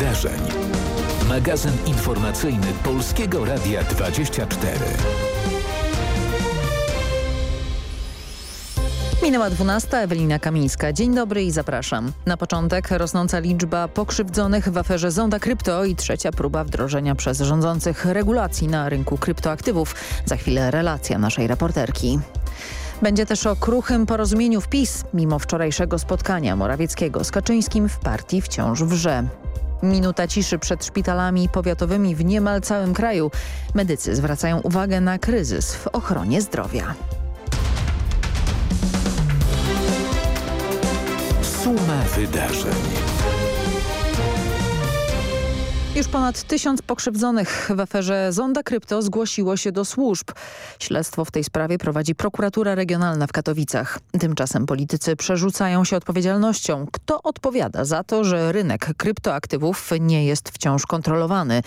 wydarzeń. Magazyn informacyjny Polskiego Radia 24. Minęła 12. Ewelina Kamińska. Dzień dobry i zapraszam. Na początek rosnąca liczba pokrzywdzonych w aferze Zonda Krypto i trzecia próba wdrożenia przez rządzących regulacji na rynku kryptoaktywów. Za chwilę relacja naszej reporterki. Będzie też o kruchym porozumieniu w PiS, mimo wczorajszego spotkania Morawieckiego z Kaczyńskim w partii wciąż wrze. Minuta ciszy przed szpitalami powiatowymi w niemal całym kraju. Medycy zwracają uwagę na kryzys w ochronie zdrowia. Suma wydarzeń. Już ponad tysiąc pokrzywdzonych w aferze Zonda Krypto zgłosiło się do służb. Śledztwo w tej sprawie prowadzi prokuratura regionalna w Katowicach. Tymczasem politycy przerzucają się odpowiedzialnością. Kto odpowiada za to, że rynek kryptoaktywów nie jest wciąż kontrolowany?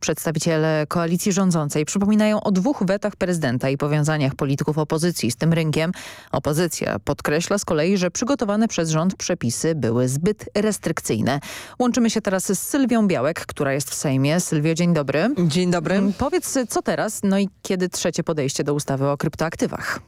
Przedstawiciele koalicji rządzącej przypominają o dwóch wetach prezydenta i powiązaniach polityków opozycji z tym rynkiem. Opozycja podkreśla z kolei, że przygotowane przez rząd przepisy były zbyt restrykcyjne. Łączymy się teraz z Sylwią Białek, która jest w Sejmie. Sylwio, dzień dobry. Dzień dobry. Powiedz, co teraz, no i kiedy trzecie podejście do ustawy o kryptoaktywach?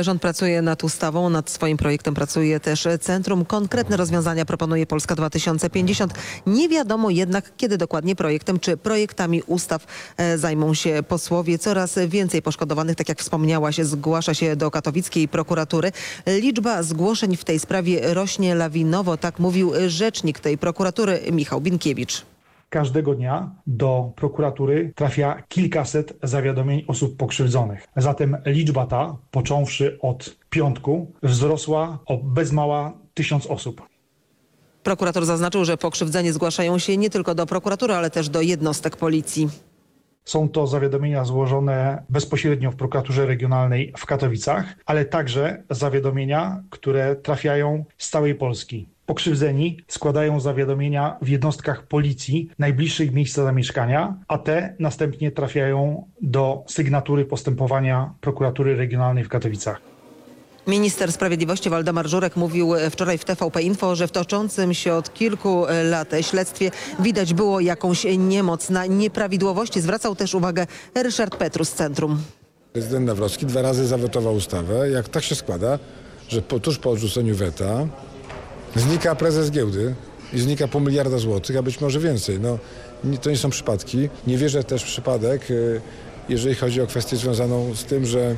Rząd pracuje nad ustawą, nad swoim projektem pracuje też Centrum. Konkretne rozwiązania proponuje Polska 2050. Nie wiadomo jednak, kiedy dokładnie projektem czy projektami ustaw e, zajmą się posłowie. Coraz więcej poszkodowanych, tak jak wspomniałaś, zgłasza się do katowickiej prokuratury. Liczba zgłoszeń w tej sprawie rośnie lawinowo, tak mówił rzecznik tej prokuratury Michał Binkiewicz. Każdego dnia do prokuratury trafia kilkaset zawiadomień osób pokrzywdzonych. Zatem liczba ta, począwszy od piątku, wzrosła o bez mała tysiąc osób. Prokurator zaznaczył, że pokrzywdzeni zgłaszają się nie tylko do prokuratury, ale też do jednostek policji. Są to zawiadomienia złożone bezpośrednio w prokuraturze regionalnej w Katowicach, ale także zawiadomienia, które trafiają z całej Polski. Pokrzywdzeni składają zawiadomienia w jednostkach policji najbliższych miejsca zamieszkania, a te następnie trafiają do sygnatury postępowania prokuratury regionalnej w Katowicach. Minister Sprawiedliwości Waldemar Żurek mówił wczoraj w TVP Info, że w toczącym się od kilku lat śledztwie widać było jakąś niemoc na nieprawidłowości. Zwracał też uwagę Ryszard Petrus z Centrum. Prezydent Nawrocki dwa razy zawetował ustawę. Jak tak się składa, że po, tuż po odrzuceniu weta znika prezes giełdy i znika pół miliarda złotych, a być może więcej. No, to nie są przypadki. Nie wierzę też w przypadek, jeżeli chodzi o kwestię związaną z tym, że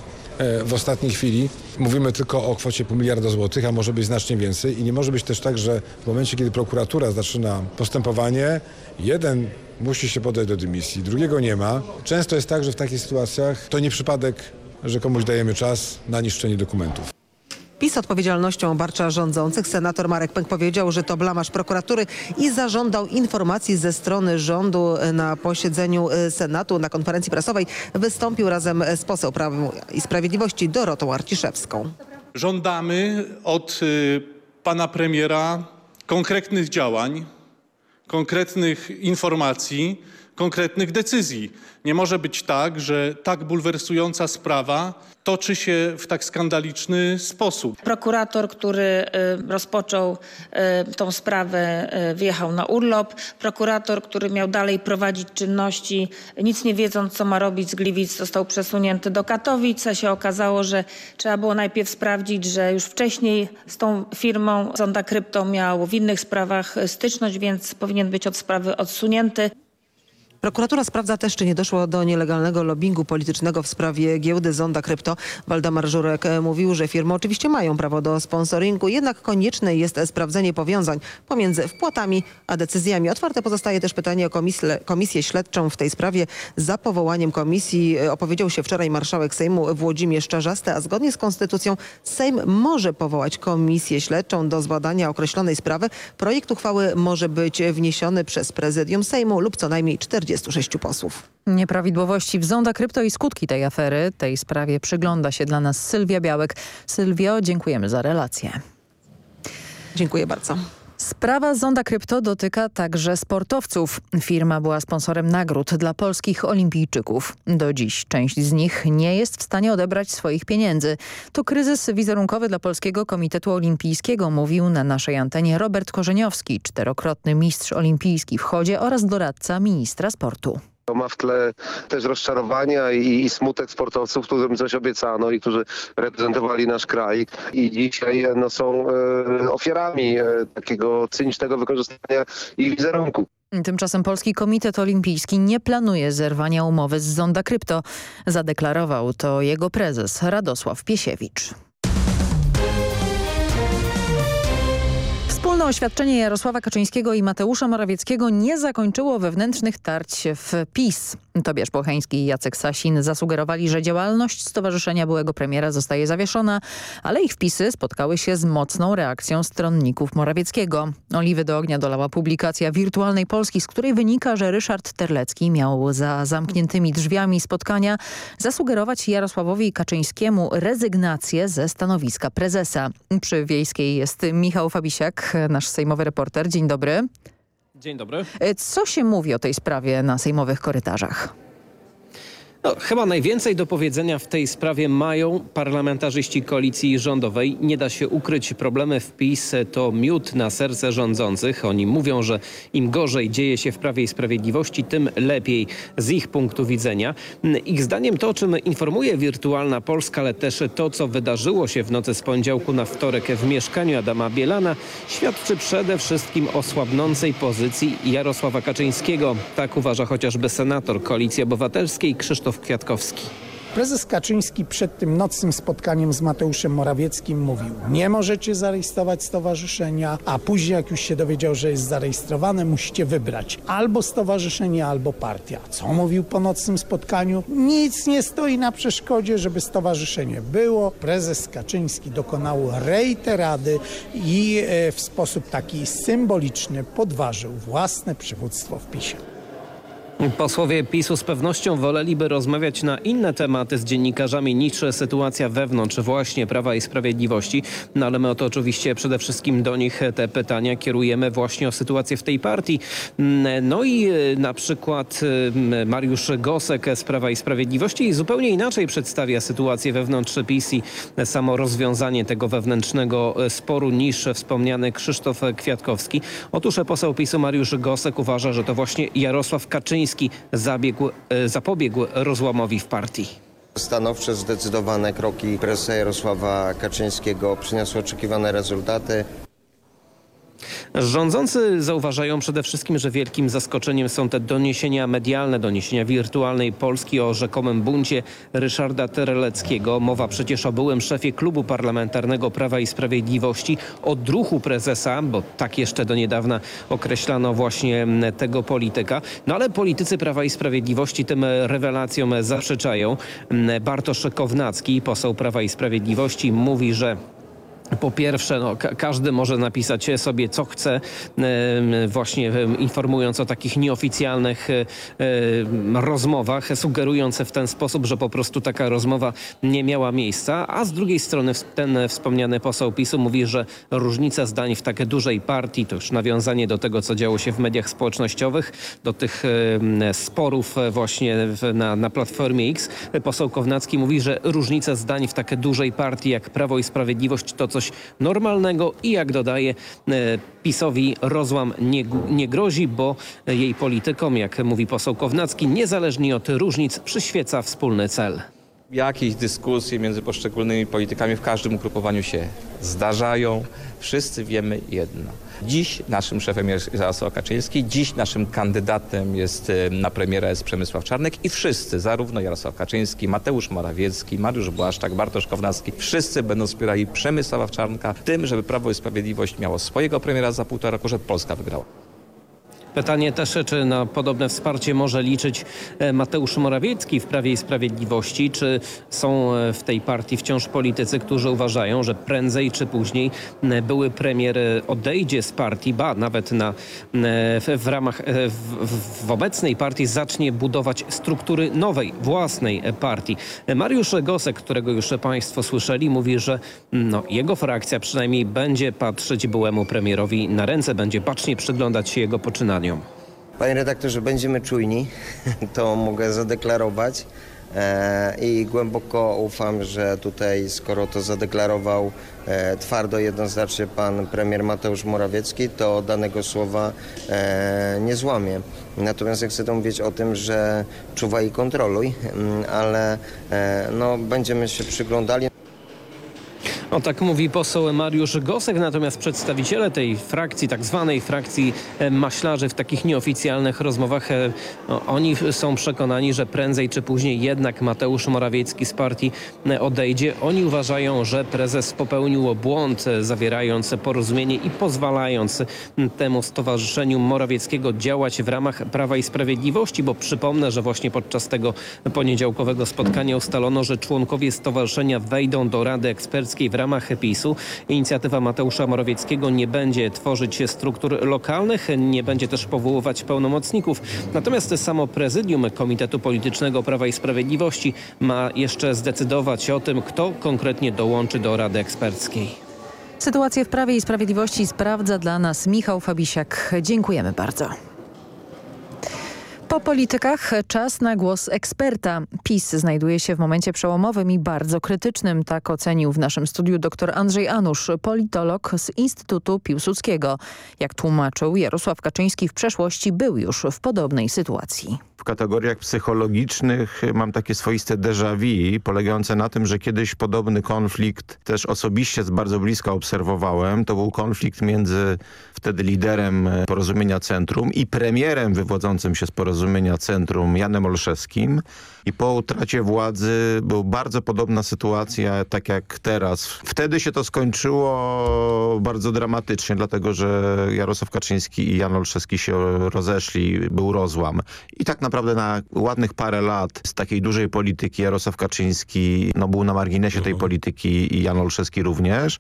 w ostatniej chwili mówimy tylko o kwocie pół miliarda złotych, a może być znacznie więcej i nie może być też tak, że w momencie, kiedy prokuratura zaczyna postępowanie, jeden musi się podać do dymisji, drugiego nie ma. Często jest tak, że w takich sytuacjach to nie przypadek, że komuś dajemy czas na niszczenie dokumentów. PiS odpowiedzialnością obarcza rządzących. Senator Marek Pęk powiedział, że to blamaż prokuratury i zażądał informacji ze strony rządu na posiedzeniu Senatu. Na konferencji prasowej wystąpił razem z poseł Prawa i Sprawiedliwości Dorotą Arciszewską. Żądamy od pana premiera konkretnych działań, konkretnych informacji, konkretnych decyzji. Nie może być tak, że tak bulwersująca sprawa toczy się w tak skandaliczny sposób. Prokurator, który rozpoczął tą sprawę, wyjechał na urlop. Prokurator, który miał dalej prowadzić czynności, nic nie wiedząc, co ma robić z Gliwic, został przesunięty do Katowic. A się okazało, że trzeba było najpierw sprawdzić, że już wcześniej z tą firmą Zonda Krypto miał w innych sprawach styczność, więc powinien być od sprawy odsunięty. Prokuratura sprawdza też, czy nie doszło do nielegalnego lobbingu politycznego w sprawie giełdy Zonda Krypto. Waldemar Żurek mówił, że firmy oczywiście mają prawo do sponsoringu, jednak konieczne jest sprawdzenie powiązań pomiędzy wpłatami a decyzjami. Otwarte pozostaje też pytanie o komisję, komisję śledczą w tej sprawie. Za powołaniem komisji opowiedział się wczoraj marszałek Sejmu Włodzimierz Czarzasty, a zgodnie z konstytucją Sejm może powołać komisję śledczą do zbadania określonej sprawy. Projekt uchwały może być wniesiony przez prezydium Sejmu lub co najmniej 40 26 posłów. Nieprawidłowości w Zonda Krypto i skutki tej afery. Tej sprawie przygląda się dla nas Sylwia Białek. Sylwio, dziękujemy za relację. Dziękuję bardzo. Sprawa Zonda Krypto dotyka także sportowców. Firma była sponsorem nagród dla polskich olimpijczyków. Do dziś część z nich nie jest w stanie odebrać swoich pieniędzy. To kryzys wizerunkowy dla Polskiego Komitetu Olimpijskiego, mówił na naszej antenie Robert Korzeniowski, czterokrotny mistrz olimpijski w chodzie oraz doradca ministra sportu. Ma w tle też rozczarowania i, i, smutek sportowców, którym coś obiecano i którzy reprezentowali nasz kraj i dzisiaj no, są e, ofiarami e, takiego cynicznego wykorzystania ich wizerunku. Tymczasem Polski Komitet Olimpijski nie planuje zerwania umowy z Zonda Krypto. Zadeklarował to jego prezes Radosław Piesiewicz. Wspólne oświadczenie Jarosława Kaczyńskiego i Mateusza Morawieckiego nie zakończyło wewnętrznych tarć w PiS. Tobiasz Bocheński i Jacek Sasin zasugerowali, że działalność Stowarzyszenia Byłego Premiera zostaje zawieszona, ale ich wpisy spotkały się z mocną reakcją stronników Morawieckiego. Oliwy do ognia dolała publikacja Wirtualnej Polski, z której wynika, że Ryszard Terlecki miał za zamkniętymi drzwiami spotkania zasugerować Jarosławowi Kaczyńskiemu rezygnację ze stanowiska prezesa. Przy Wiejskiej jest Michał Fabisiak, nasz sejmowy reporter. Dzień dobry. Dzień dobry. Co się mówi o tej sprawie na sejmowych korytarzach? No, chyba najwięcej do powiedzenia w tej sprawie mają parlamentarzyści koalicji rządowej. Nie da się ukryć, problemy w PiS to miód na serce rządzących. Oni mówią, że im gorzej dzieje się w Prawie i Sprawiedliwości, tym lepiej z ich punktu widzenia. Ich zdaniem to, o czym informuje Wirtualna Polska, ale też to, co wydarzyło się w nocy z poniedziałku na wtorek w mieszkaniu Adama Bielana, świadczy przede wszystkim o słabnącej pozycji Jarosława Kaczyńskiego. Tak uważa chociażby senator Koalicji Obywatelskiej Krzysztof Krzysztof Kwiatkowski. Prezes Kaczyński przed tym nocnym spotkaniem z Mateuszem Morawieckim mówił nie możecie zarejestrować stowarzyszenia, a później jak już się dowiedział, że jest zarejestrowane, musicie wybrać albo stowarzyszenie, albo partia. Co mówił po nocnym spotkaniu? Nic nie stoi na przeszkodzie, żeby stowarzyszenie było. Prezes Kaczyński dokonał reiterady i w sposób taki symboliczny podważył własne przywództwo w PiSie. Posłowie PiSu z pewnością woleliby rozmawiać na inne tematy z dziennikarzami niż sytuacja wewnątrz właśnie Prawa i Sprawiedliwości. No ale my o to oczywiście przede wszystkim do nich te pytania kierujemy właśnie o sytuację w tej partii. No i na przykład Mariusz Gosek z Prawa i Sprawiedliwości zupełnie inaczej przedstawia sytuację wewnątrz PiS i samo rozwiązanie tego wewnętrznego sporu niż wspomniany Krzysztof Kwiatkowski. Otóż poseł PiSu Mariusz Gosek uważa, że to właśnie Jarosław Kaczyński zabiegł, zapobiegł rozłamowi w partii. Stanowcze, zdecydowane kroki prezesa Jarosława Kaczyńskiego przyniosły oczekiwane rezultaty. Rządzący zauważają przede wszystkim, że wielkim zaskoczeniem są te doniesienia medialne, doniesienia wirtualnej Polski o rzekomym buncie Ryszarda Tereleckiego. Mowa przecież o byłym szefie klubu parlamentarnego Prawa i Sprawiedliwości, o druhu prezesa, bo tak jeszcze do niedawna określano właśnie tego polityka. No ale politycy Prawa i Sprawiedliwości tym rewelacjom zaprzeczają. Bartosz Kownacki, poseł Prawa i Sprawiedliwości mówi, że po pierwsze, no, każdy może napisać sobie co chce, właśnie informując o takich nieoficjalnych rozmowach, sugerując w ten sposób, że po prostu taka rozmowa nie miała miejsca, a z drugiej strony ten wspomniany poseł PiSu mówi, że różnica zdań w takiej dużej partii, to już nawiązanie do tego, co działo się w mediach społecznościowych, do tych sporów właśnie na, na Platformie X. Poseł Kownacki mówi, że różnica zdań w takiej dużej partii jak Prawo i Sprawiedliwość to coś normalnego i jak dodaje PiSowi rozłam nie, nie grozi, bo jej politykom, jak mówi poseł Kownacki, niezależnie od różnic przyświeca wspólny cel. Jakieś dyskusje między poszczególnymi politykami w każdym ugrupowaniu się zdarzają. Wszyscy wiemy jedno. Dziś naszym szefem jest Jarosław Kaczyński, dziś naszym kandydatem jest na premiera jest Przemysław Czarnek i wszyscy, zarówno Jarosław Kaczyński, Mateusz Morawiecki, Mariusz Błaszczak, Bartosz Kownacki, wszyscy będą wspierali Przemysława Czarnka tym, żeby Prawo i Sprawiedliwość miało swojego premiera za półtora roku, żeby Polska wygrała. Pytanie też, czy na podobne wsparcie może liczyć e, Mateusz Morawiecki w Prawie i Sprawiedliwości, czy są e, w tej partii wciąż politycy, którzy uważają, że prędzej czy później e, były premier odejdzie z partii, ba nawet na, w, w ramach w, w obecnej partii zacznie budować struktury nowej, własnej partii. Mariusz Gosek, którego już Państwo słyszeli, mówi, że no, jego frakcja przynajmniej będzie patrzeć byłemu premierowi na ręce, będzie bacznie przyglądać się jego poczynaniom. Panie redaktorze, będziemy czujni, to mogę zadeklarować. E, I głęboko ufam, że tutaj, skoro to zadeklarował e, twardo, jednoznacznie pan premier Mateusz Morawiecki, to danego słowa e, nie złamie. Natomiast ja chcę mówić o tym, że czuwaj i kontroluj, mm, ale no, będziemy się przyglądali. O tak mówi poseł Mariusz Gosek, natomiast przedstawiciele tej frakcji, tak zwanej frakcji e, maślarzy w takich nieoficjalnych rozmowach, no, oni są przekonani, że prędzej czy później jednak Mateusz Morawiecki z partii e, odejdzie. Oni uważają, że prezes popełnił błąd zawierając porozumienie i pozwalając temu stowarzyszeniu Morawieckiego działać w ramach Prawa i Sprawiedliwości, bo przypomnę, że właśnie podczas tego poniedziałkowego spotkania ustalono, że członkowie stowarzyszenia wejdą do Rady Eksperckiej w ramach PiSu. Inicjatywa Mateusza Morawieckiego nie będzie tworzyć struktur lokalnych, nie będzie też powoływać pełnomocników. Natomiast samo prezydium Komitetu Politycznego Prawa i Sprawiedliwości ma jeszcze zdecydować o tym, kto konkretnie dołączy do Rady Eksperckiej. Sytuację w Prawie i Sprawiedliwości sprawdza dla nas Michał Fabisiak. Dziękujemy bardzo. Po politykach czas na głos eksperta. PiS znajduje się w momencie przełomowym i bardzo krytycznym. Tak ocenił w naszym studiu dr Andrzej Anusz, politolog z Instytutu Piłsudskiego. Jak tłumaczył, Jarosław Kaczyński w przeszłości był już w podobnej sytuacji w kategoriach psychologicznych mam takie swoiste déjà vu, polegające na tym, że kiedyś podobny konflikt też osobiście z bardzo bliska obserwowałem. To był konflikt między wtedy liderem Porozumienia Centrum i premierem wywodzącym się z Porozumienia Centrum Janem Olszewskim. I po utracie władzy była bardzo podobna sytuacja, tak jak teraz. Wtedy się to skończyło bardzo dramatycznie, dlatego że Jarosław Kaczyński i Jan Olszewski się rozeszli, był rozłam. I tak naprawdę na ładnych parę lat z takiej dużej polityki Jarosław Kaczyński no, był na marginesie tej polityki i Jan Olszewski również.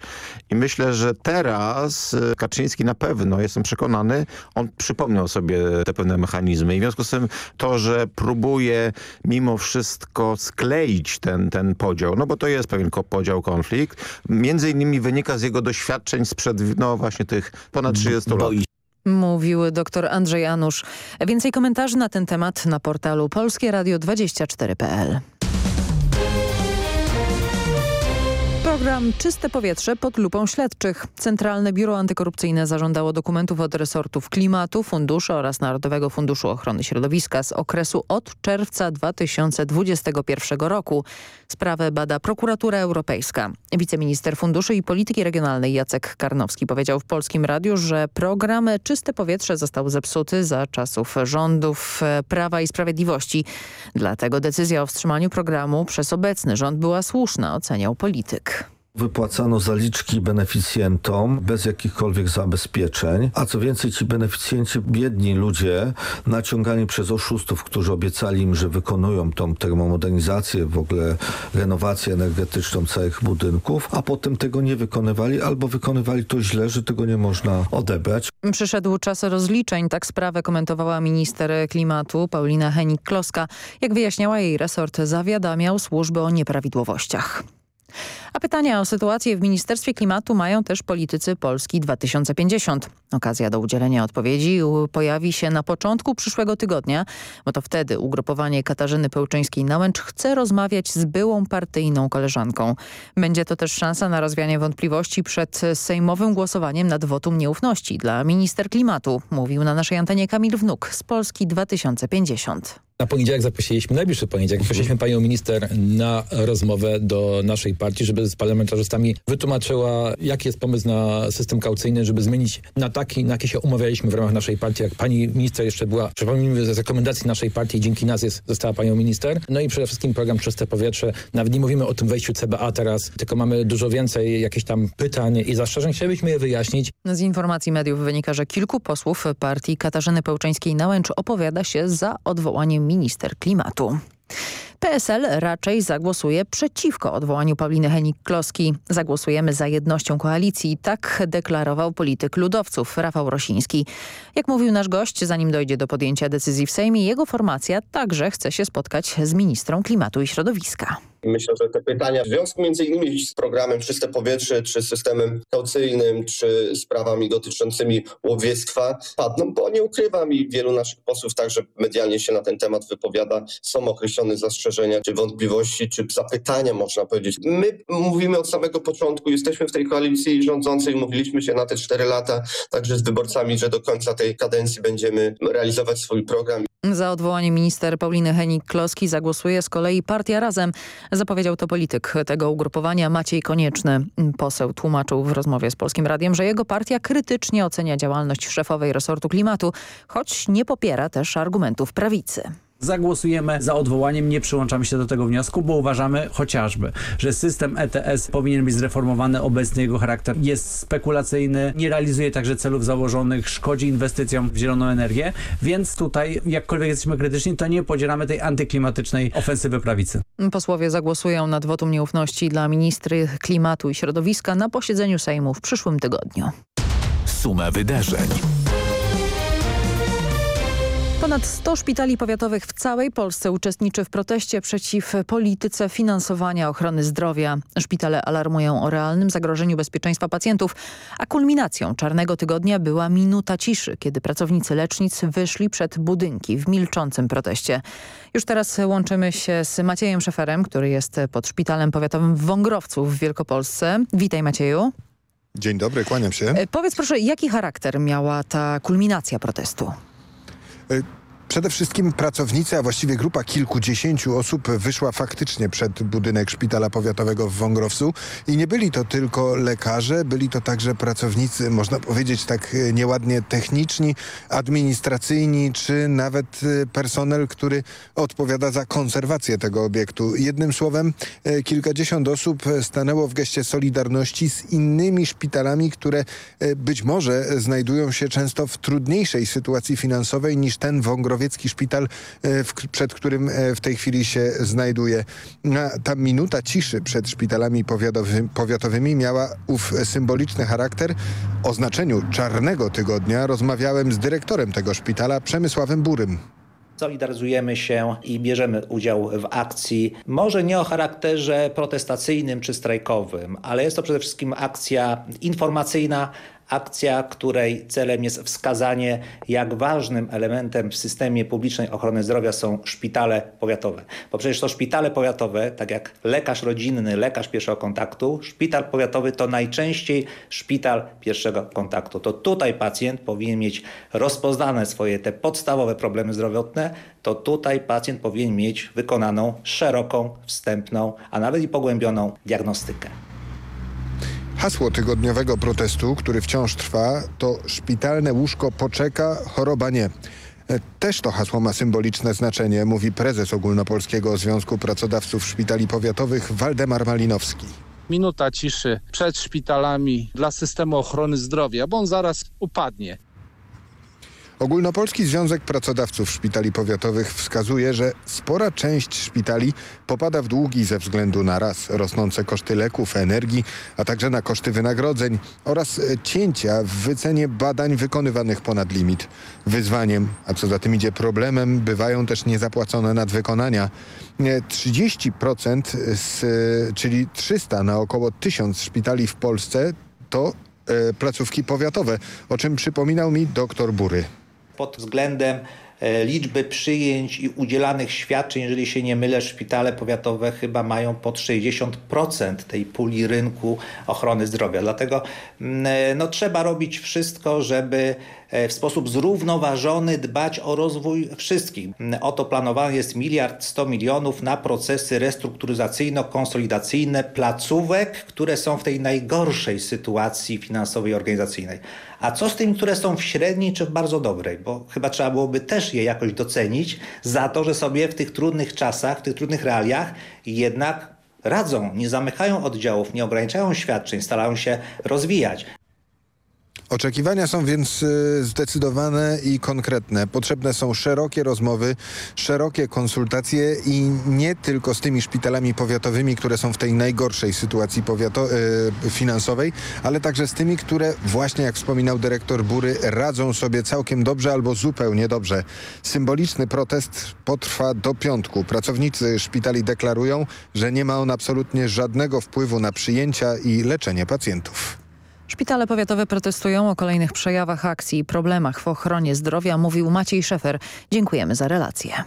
I myślę, że teraz Kaczyński na pewno, jestem przekonany, on przypomniał sobie te pewne mechanizmy. I w związku z tym to, że próbuje mimo wszystko skleić ten, ten podział, no bo to jest pewien podział, konflikt, między innymi wynika z jego doświadczeń sprzed no właśnie tych ponad 30 lat. Mówił dr Andrzej Anusz. Więcej komentarzy na ten temat na portalu polskieradio24.pl. Program Czyste Powietrze pod lupą śledczych. Centralne Biuro Antykorupcyjne zażądało dokumentów od resortów klimatu, funduszy oraz Narodowego Funduszu Ochrony Środowiska z okresu od czerwca 2021 roku. Sprawę bada prokuratura europejska. Wiceminister Funduszy i Polityki Regionalnej Jacek Karnowski powiedział w Polskim Radiu, że program Czyste Powietrze został zepsuty za czasów rządów Prawa i Sprawiedliwości. Dlatego decyzja o wstrzymaniu programu przez obecny rząd była słuszna, oceniał polityk. Wypłacano zaliczki beneficjentom bez jakichkolwiek zabezpieczeń, a co więcej ci beneficjenci, biedni ludzie, naciągani przez oszustów, którzy obiecali im, że wykonują tą termomodernizację, w ogóle renowację energetyczną całych budynków, a potem tego nie wykonywali albo wykonywali to źle, że tego nie można odebrać. Przyszedł czas rozliczeń, tak sprawę komentowała minister klimatu Paulina Henik-Kloska. Jak wyjaśniała jej resort, zawiadamiał służby o nieprawidłowościach. A pytania o sytuację w Ministerstwie Klimatu mają też politycy Polski 2050. Okazja do udzielenia odpowiedzi pojawi się na początku przyszłego tygodnia, bo to wtedy ugrupowanie Katarzyny Pełczyńskiej-Nałęcz chce rozmawiać z byłą partyjną koleżanką. Będzie to też szansa na rozwianie wątpliwości przed sejmowym głosowaniem nad wotum nieufności dla minister klimatu, mówił na naszej antenie Kamil Wnuk z Polski 2050. Na poniedziałek zaprosiliśmy, najbliższy poniedziałek, zaprosiliśmy panią minister na rozmowę do naszej partii, żeby z parlamentarzystami wytłumaczyła, jaki jest pomysł na system kaucyjny, żeby zmienić na taki, na jaki się umawialiśmy w ramach naszej partii. Jak pani minister jeszcze była, przypomnijmy, z rekomendacji naszej partii, dzięki nas jest, została panią minister. No i przede wszystkim program Czyste Powietrze. Nawet nie mówimy o tym wejściu CBA teraz, tylko mamy dużo więcej jakichś tam pytań i zastrzeżeń. Chcielibyśmy je wyjaśnić. Z informacji mediów wynika, że kilku posłów partii Katarzyny Pełczeńskiej-Nałęcz opowiada się za odwołaniem minister klimatu. PSL raczej zagłosuje przeciwko odwołaniu Pauliny Henik-Kloski. Zagłosujemy za jednością koalicji, tak deklarował polityk ludowców Rafał Rosiński. Jak mówił nasz gość, zanim dojdzie do podjęcia decyzji w Sejmie, jego formacja także chce się spotkać z ministrą klimatu i środowiska. Myślę, że te pytania w związku między innymi z programem Czyste Powietrze, czy systemem kaucyjnym, czy sprawami dotyczącymi łowiectwa padną, bo nie ukrywam i wielu naszych posłów także medialnie się na ten temat wypowiada. Są określone zastrzeżenia, czy wątpliwości, czy zapytania można powiedzieć. My mówimy od samego początku, jesteśmy w tej koalicji rządzącej, mówiliśmy się na te cztery lata, także z wyborcami, że do końca tej kadencji będziemy realizować swój program. Za odwołanie minister Pauliny Henik-Kloski zagłosuje z kolei Partia Razem. Zapowiedział to polityk tego ugrupowania Maciej Konieczny. Poseł tłumaczył w rozmowie z Polskim Radiem, że jego partia krytycznie ocenia działalność szefowej resortu klimatu, choć nie popiera też argumentów prawicy. Zagłosujemy za odwołaniem, nie przyłączamy się do tego wniosku, bo uważamy chociażby, że system ETS powinien być zreformowany, obecny jego charakter jest spekulacyjny, nie realizuje także celów założonych, szkodzi inwestycjom w zieloną energię, więc tutaj jakkolwiek jesteśmy krytyczni, to nie podzielamy tej antyklimatycznej ofensywy prawicy. Posłowie zagłosują nad wotum nieufności dla ministry klimatu i środowiska na posiedzeniu Sejmu w przyszłym tygodniu. Suma wydarzeń. Ponad 100 szpitali powiatowych w całej Polsce uczestniczy w proteście przeciw polityce finansowania ochrony zdrowia. Szpitale alarmują o realnym zagrożeniu bezpieczeństwa pacjentów, a kulminacją czarnego tygodnia była minuta ciszy, kiedy pracownicy lecznic wyszli przed budynki w milczącym proteście. Już teraz łączymy się z Maciejem Szeferem, który jest pod szpitalem powiatowym w Wągrowcu w Wielkopolsce. Witaj Macieju. Dzień dobry, kłaniam się. E, powiedz proszę, jaki charakter miała ta kulminacja protestu? it Przede wszystkim pracownicy, a właściwie grupa kilkudziesięciu osób wyszła faktycznie przed budynek szpitala powiatowego w Wągrowcu i nie byli to tylko lekarze, byli to także pracownicy, można powiedzieć tak nieładnie techniczni, administracyjni, czy nawet personel, który odpowiada za konserwację tego obiektu. Jednym słowem kilkadziesiąt osób stanęło w geście solidarności z innymi szpitalami, które być może znajdują się często w trudniejszej sytuacji finansowej niż ten wągrowiecki szpital, przed którym w tej chwili się znajduje. Ta minuta ciszy przed szpitalami powiatowymi miała ów symboliczny charakter. O znaczeniu czarnego tygodnia rozmawiałem z dyrektorem tego szpitala, Przemysławem Burym. Solidaryzujemy się i bierzemy udział w akcji, może nie o charakterze protestacyjnym czy strajkowym, ale jest to przede wszystkim akcja informacyjna, akcja, której celem jest wskazanie, jak ważnym elementem w systemie publicznej ochrony zdrowia są szpitale powiatowe. Bo przecież to szpitale powiatowe, tak jak lekarz rodzinny, lekarz pierwszego kontaktu, szpital powiatowy to najczęściej szpital pierwszego kontaktu. To tutaj pacjent powinien mieć rozpoznane swoje te podstawowe problemy zdrowotne, to tutaj pacjent powinien mieć wykonaną szeroką, wstępną, a nawet i pogłębioną diagnostykę. Hasło tygodniowego protestu, który wciąż trwa, to szpitalne łóżko poczeka, choroba nie. Też to hasło ma symboliczne znaczenie, mówi prezes Ogólnopolskiego Związku Pracodawców Szpitali Powiatowych Waldemar Malinowski. Minuta ciszy przed szpitalami dla systemu ochrony zdrowia, bo on zaraz upadnie. Ogólnopolski Związek Pracodawców Szpitali Powiatowych wskazuje, że spora część szpitali popada w długi ze względu na raz rosnące koszty leków, energii, a także na koszty wynagrodzeń oraz cięcia w wycenie badań wykonywanych ponad limit. Wyzwaniem, a co za tym idzie problemem, bywają też niezapłacone nadwykonania. 30%, z, czyli 300 na około 1000 szpitali w Polsce to e, placówki powiatowe, o czym przypominał mi dr Bury pod względem liczby przyjęć i udzielanych świadczeń, jeżeli się nie mylę, szpitale powiatowe chyba mają pod 60% tej puli rynku ochrony zdrowia. Dlatego no, trzeba robić wszystko, żeby e, w sposób zrównoważony dbać o rozwój wszystkich. Oto planowany jest miliard 100 milionów na procesy restrukturyzacyjno-konsolidacyjne placówek, które są w tej najgorszej sytuacji finansowej i organizacyjnej. A co z tymi, które są w średniej czy w bardzo dobrej? Bo chyba trzeba byłoby też je jakoś docenić za to, że sobie w tych trudnych czasach, w tych trudnych realiach jednak radzą, nie zamykają oddziałów, nie ograniczają świadczeń, starają się rozwijać. Oczekiwania są więc y, zdecydowane i konkretne. Potrzebne są szerokie rozmowy, szerokie konsultacje i nie tylko z tymi szpitalami powiatowymi, które są w tej najgorszej sytuacji y, finansowej, ale także z tymi, które właśnie jak wspominał dyrektor Bury radzą sobie całkiem dobrze albo zupełnie dobrze. Symboliczny protest potrwa do piątku. Pracownicy szpitali deklarują, że nie ma on absolutnie żadnego wpływu na przyjęcia i leczenie pacjentów. Szpitale powiatowe protestują o kolejnych przejawach akcji i problemach w ochronie zdrowia, mówił Maciej Szefer. Dziękujemy za relację.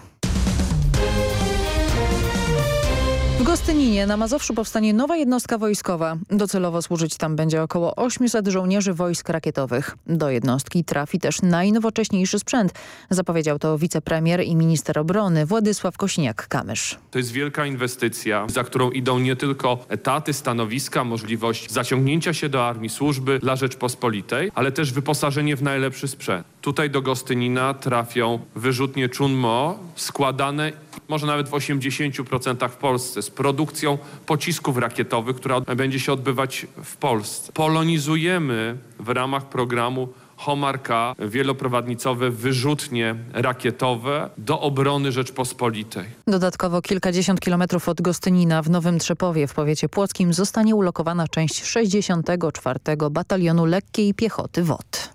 W Gostyninie na Mazowszu powstanie nowa jednostka wojskowa. Docelowo służyć tam będzie około 800 żołnierzy wojsk rakietowych. Do jednostki trafi też najnowocześniejszy sprzęt. Zapowiedział to wicepremier i minister obrony Władysław Kosiniak-Kamysz. To jest wielka inwestycja, za którą idą nie tylko etaty, stanowiska, możliwość zaciągnięcia się do armii, służby dla Rzeczpospolitej, ale też wyposażenie w najlepszy sprzęt. Tutaj do Gostynina trafią wyrzutnie Chunmo składane może nawet w 80% w Polsce z produkcją pocisków rakietowych, która będzie się odbywać w Polsce. Polonizujemy w ramach programu Homarka wieloprowadnicowe wyrzutnie rakietowe do obrony Rzeczpospolitej. Dodatkowo kilkadziesiąt kilometrów od Gostynina w Nowym Trzepowie w powiecie płockim zostanie ulokowana część 64. Batalionu Lekkiej Piechoty WOT.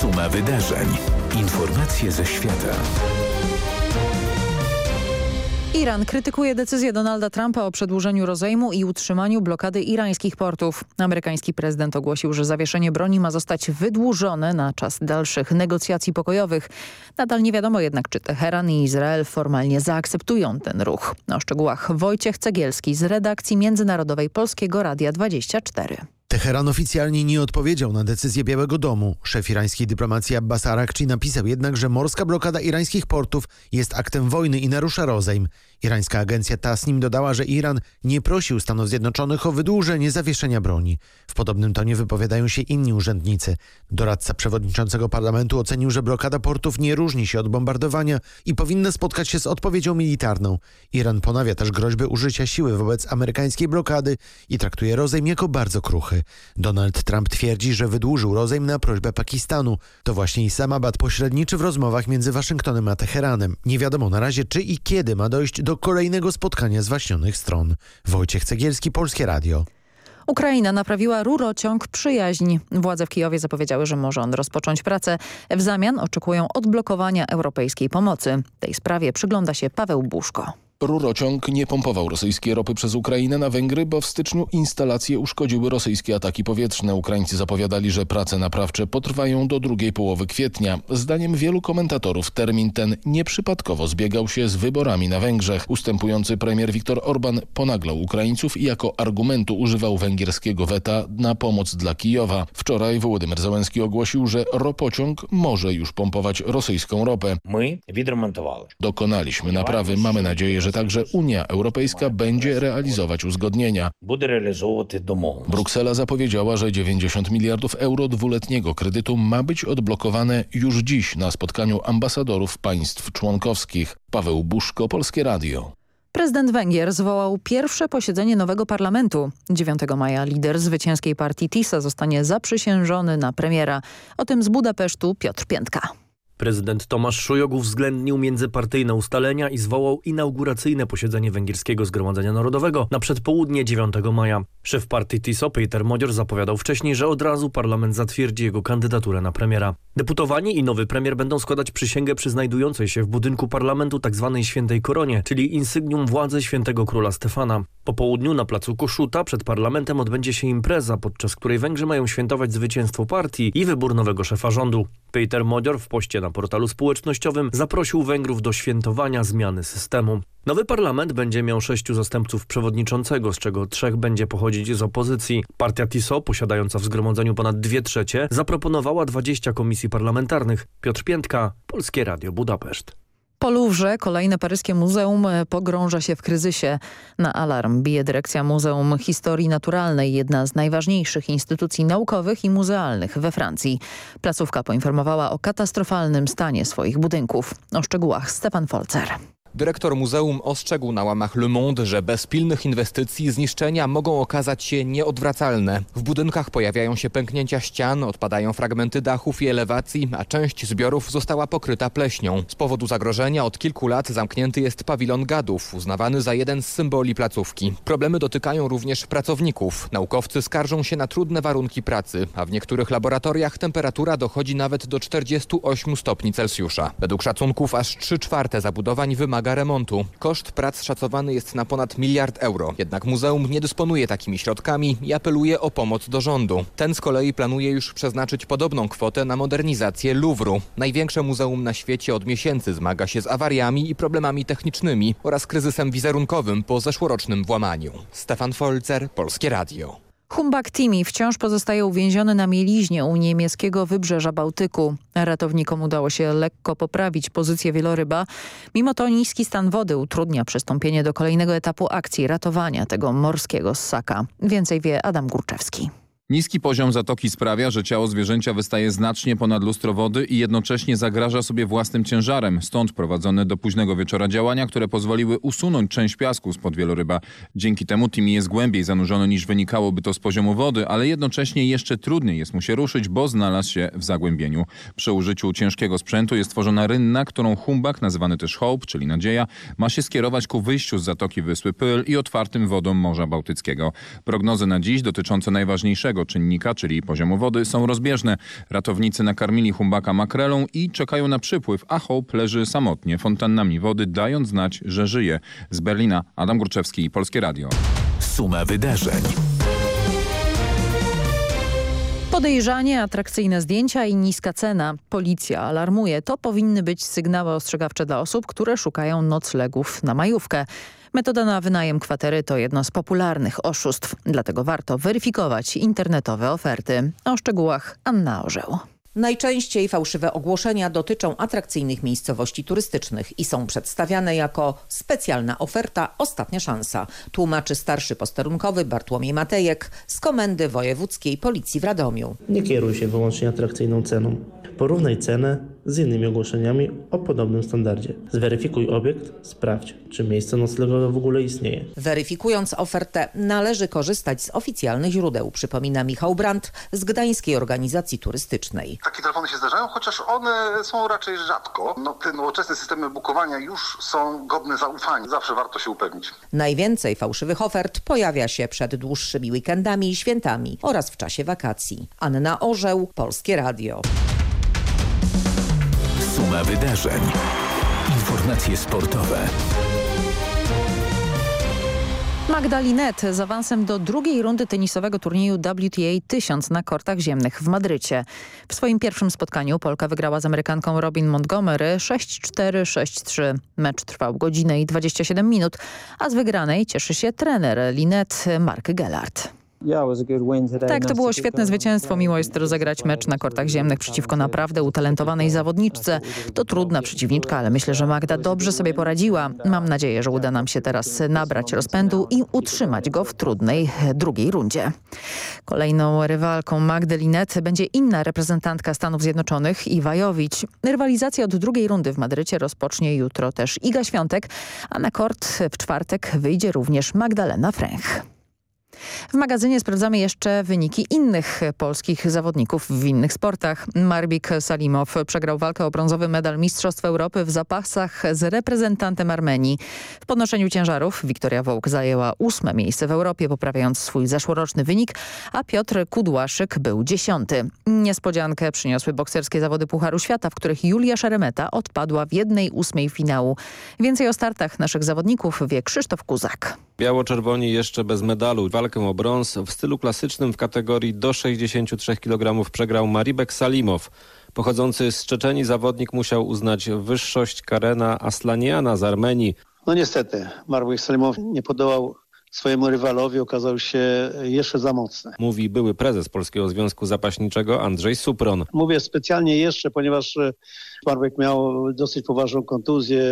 Suma wydarzeń. Informacje ze świata. Iran krytykuje decyzję Donalda Trumpa o przedłużeniu rozejmu i utrzymaniu blokady irańskich portów. Amerykański prezydent ogłosił, że zawieszenie broni ma zostać wydłużone na czas dalszych negocjacji pokojowych. Nadal nie wiadomo jednak, czy Teheran i Izrael formalnie zaakceptują ten ruch. O szczegółach Wojciech Cegielski z redakcji Międzynarodowej Polskiego Radia 24. Teheran oficjalnie nie odpowiedział na decyzję Białego Domu. Szef irańskiej dyplomacji Abbas Arakci napisał jednak, że morska blokada irańskich portów jest aktem wojny i narusza rozejm. Irańska agencja Tasnim dodała, że Iran nie prosił Stanów Zjednoczonych o wydłużenie zawieszenia broni. W podobnym tonie wypowiadają się inni urzędnicy. Doradca przewodniczącego parlamentu ocenił, że blokada portów nie różni się od bombardowania i powinna spotkać się z odpowiedzią militarną. Iran ponawia też groźby użycia siły wobec amerykańskiej blokady i traktuje rozejm jako bardzo kruchy. Donald Trump twierdzi, że wydłużył rozejm na prośbę Pakistanu. To właśnie Islamabad pośredniczy w rozmowach między Waszyngtonem a Teheranem. Nie wiadomo na razie, czy i kiedy ma dojść do kolejnego spotkania zwaśnionych stron. Wojciech Cegielski, Polskie Radio. Ukraina naprawiła rurociąg przyjaźń. Władze w Kijowie zapowiedziały, że może on rozpocząć pracę. W zamian oczekują odblokowania europejskiej pomocy. Tej sprawie przygląda się Paweł Buszko. Rurociąg nie pompował rosyjskiej ropy przez Ukrainę na Węgry, bo w styczniu instalacje uszkodziły rosyjskie ataki powietrzne. Ukraińcy zapowiadali, że prace naprawcze potrwają do drugiej połowy kwietnia. Zdaniem wielu komentatorów termin ten nieprzypadkowo zbiegał się z wyborami na Węgrzech. Ustępujący premier Viktor Orban ponaglał Ukraińców i jako argumentu używał węgierskiego weta na pomoc dla Kijowa. Wczoraj Wołodymyr Zełenski ogłosił, że ropociąg może już pompować rosyjską ropę. My Dokonaliśmy naprawy. Mamy nadzieję, że także Unia Europejska będzie realizować uzgodnienia. Bruksela zapowiedziała, że 90 miliardów euro dwuletniego kredytu ma być odblokowane już dziś na spotkaniu ambasadorów państw członkowskich. Paweł Buszko, Polskie Radio. Prezydent Węgier zwołał pierwsze posiedzenie nowego parlamentu. 9 maja lider zwycięskiej partii TISA zostanie zaprzysiężony na premiera. O tym z Budapesztu Piotr Piętka. Prezydent Tomasz Szujog uwzględnił międzypartyjne ustalenia i zwołał inauguracyjne posiedzenie Węgierskiego Zgromadzenia Narodowego na przedpołudnie 9 maja. Szef partii TISO Peter Modzior zapowiadał wcześniej, że od razu parlament zatwierdzi jego kandydaturę na premiera. Deputowani i nowy premier będą składać przysięgę przy znajdującej się w budynku parlamentu tzw. Tak świętej koronie, czyli insygnium władzy świętego króla Stefana. Po południu na placu Koszuta przed parlamentem odbędzie się impreza, podczas której Węgrzy mają świętować zwycięstwo partii i wybór nowego szefa rządu. Peter Modzior w poście na portalu społecznościowym, zaprosił Węgrów do świętowania zmiany systemu. Nowy parlament będzie miał sześciu zastępców przewodniczącego, z czego trzech będzie pochodzić z opozycji. Partia TISO, posiadająca w zgromadzeniu ponad dwie trzecie, zaproponowała 20 komisji parlamentarnych. Piotr Piętka, Polskie Radio Budapeszt. Po Louvre kolejne paryskie muzeum pogrąża się w kryzysie. Na alarm bije dyrekcja Muzeum Historii Naturalnej, jedna z najważniejszych instytucji naukowych i muzealnych we Francji. Placówka poinformowała o katastrofalnym stanie swoich budynków. O szczegółach Stefan Folzer. Dyrektor muzeum ostrzegł na łamach Le Monde, że bez pilnych inwestycji zniszczenia mogą okazać się nieodwracalne. W budynkach pojawiają się pęknięcia ścian, odpadają fragmenty dachów i elewacji, a część zbiorów została pokryta pleśnią. Z powodu zagrożenia od kilku lat zamknięty jest pawilon gadów, uznawany za jeden z symboli placówki. Problemy dotykają również pracowników. Naukowcy skarżą się na trudne warunki pracy, a w niektórych laboratoriach temperatura dochodzi nawet do 48 stopni Celsjusza. Według szacunków aż 3 czwarte zabudowań wymaga wymaga remontu. Koszt prac szacowany jest na ponad miliard euro. Jednak muzeum nie dysponuje takimi środkami i apeluje o pomoc do rządu. Ten z kolei planuje już przeznaczyć podobną kwotę na modernizację Louvru. Największe muzeum na świecie od miesięcy zmaga się z awariami i problemami technicznymi oraz kryzysem wizerunkowym po zeszłorocznym włamaniu. Stefan Folzer, Polskie Radio. Humbak Timi wciąż pozostaje uwięziony na mieliźnie u niemieckiego wybrzeża Bałtyku. Ratownikom udało się lekko poprawić pozycję wieloryba. Mimo to niski stan wody utrudnia przystąpienie do kolejnego etapu akcji ratowania tego morskiego ssaka. Więcej wie Adam Górczewski. Niski poziom zatoki sprawia, że ciało zwierzęcia wystaje znacznie ponad lustro wody i jednocześnie zagraża sobie własnym ciężarem. Stąd prowadzone do późnego wieczora działania, które pozwoliły usunąć część piasku spod wieloryba. Dzięki temu Timi jest głębiej zanurzony niż wynikałoby to z poziomu wody, ale jednocześnie jeszcze trudniej jest mu się ruszyć, bo znalazł się w zagłębieniu. Przy użyciu ciężkiego sprzętu jest tworzona rynna, którą Humbak, nazywany też Hope, czyli nadzieja, ma się skierować ku wyjściu z zatoki wyspy Pyl i otwartym wodą Morza Bałtyckiego. Prognozy na dziś dotyczące najważniejszego czynnika, czyli poziomu wody, są rozbieżne. Ratownicy nakarmili humbaka makrelą i czekają na przypływ, a Hope leży samotnie fontannami wody, dając znać, że żyje. Z Berlina Adam Górczewski, Polskie Radio. Suma wydarzeń. Podejrzanie, atrakcyjne zdjęcia i niska cena. Policja alarmuje. To powinny być sygnały ostrzegawcze dla osób, które szukają noclegów na majówkę. Metoda na wynajem kwatery to jedno z popularnych oszustw, dlatego warto weryfikować internetowe oferty. O szczegółach Anna Orzeł. Najczęściej fałszywe ogłoszenia dotyczą atrakcyjnych miejscowości turystycznych i są przedstawiane jako specjalna oferta Ostatnia szansa, tłumaczy starszy posterunkowy Bartłomiej Matejek z Komendy Wojewódzkiej Policji w Radomiu. Nie kieruj się wyłącznie atrakcyjną ceną. Porównaj cenę z innymi ogłoszeniami o podobnym standardzie. Zweryfikuj obiekt, sprawdź, czy miejsce noclegowe w ogóle istnieje. Weryfikując ofertę należy korzystać z oficjalnych źródeł, przypomina Michał Brandt z Gdańskiej Organizacji Turystycznej. Takie telefony się zdarzają, chociaż one są raczej rzadko. No, te nowoczesne systemy bukowania już są godne zaufania. Zawsze warto się upewnić. Najwięcej fałszywych ofert pojawia się przed dłuższymi weekendami i świętami oraz w czasie wakacji. Anna Orzeł, Polskie Radio. Suma wydarzeń. Informacje sportowe. Magdalinet z awansem do drugiej rundy tenisowego turnieju WTA 1000 na kortach ziemnych w Madrycie. W swoim pierwszym spotkaniu Polka wygrała z Amerykanką Robin Montgomery 6-4, 6-3. Mecz trwał godzinę i 27 minut, a z wygranej cieszy się trener Linet Mark Gellard. Tak, to było świetne zwycięstwo. Miło jest rozegrać mecz na kortach ziemnych przeciwko naprawdę utalentowanej zawodniczce. To trudna przeciwniczka, ale myślę, że Magda dobrze sobie poradziła. Mam nadzieję, że uda nam się teraz nabrać rozpędu i utrzymać go w trudnej drugiej rundzie. Kolejną rywalką Magdy Linet będzie inna reprezentantka Stanów Zjednoczonych, Iwa Jowicz. Rywalizacja od drugiej rundy w Madrycie rozpocznie jutro też Iga Świątek, a na kort w czwartek wyjdzie również Magdalena Fręch. W magazynie sprawdzamy jeszcze wyniki innych polskich zawodników w innych sportach. Marbik Salimow przegrał walkę o brązowy medal Mistrzostw Europy w zapasach z reprezentantem Armenii. W podnoszeniu ciężarów Wiktoria Wołk zajęła ósme miejsce w Europie, poprawiając swój zeszłoroczny wynik, a Piotr Kudłaszyk był dziesiąty. Niespodziankę przyniosły bokserskie zawody Pucharu Świata, w których Julia Szeremeta odpadła w jednej ósmej finału. Więcej o startach naszych zawodników wie Krzysztof Kuzak. Biało-czerwoni jeszcze bez medalu. Walkę o brąz w stylu klasycznym w kategorii do 63 kg przegrał Maribek Salimow. Pochodzący z Czeczenii zawodnik musiał uznać wyższość Karena Aslaniana z Armenii. No niestety, Marwek Salimow nie podołał swojemu rywalowi, okazał się jeszcze za mocny. Mówi były prezes Polskiego Związku Zapaśniczego Andrzej Supron. Mówię specjalnie jeszcze, ponieważ Marwek miał dosyć poważną kontuzję,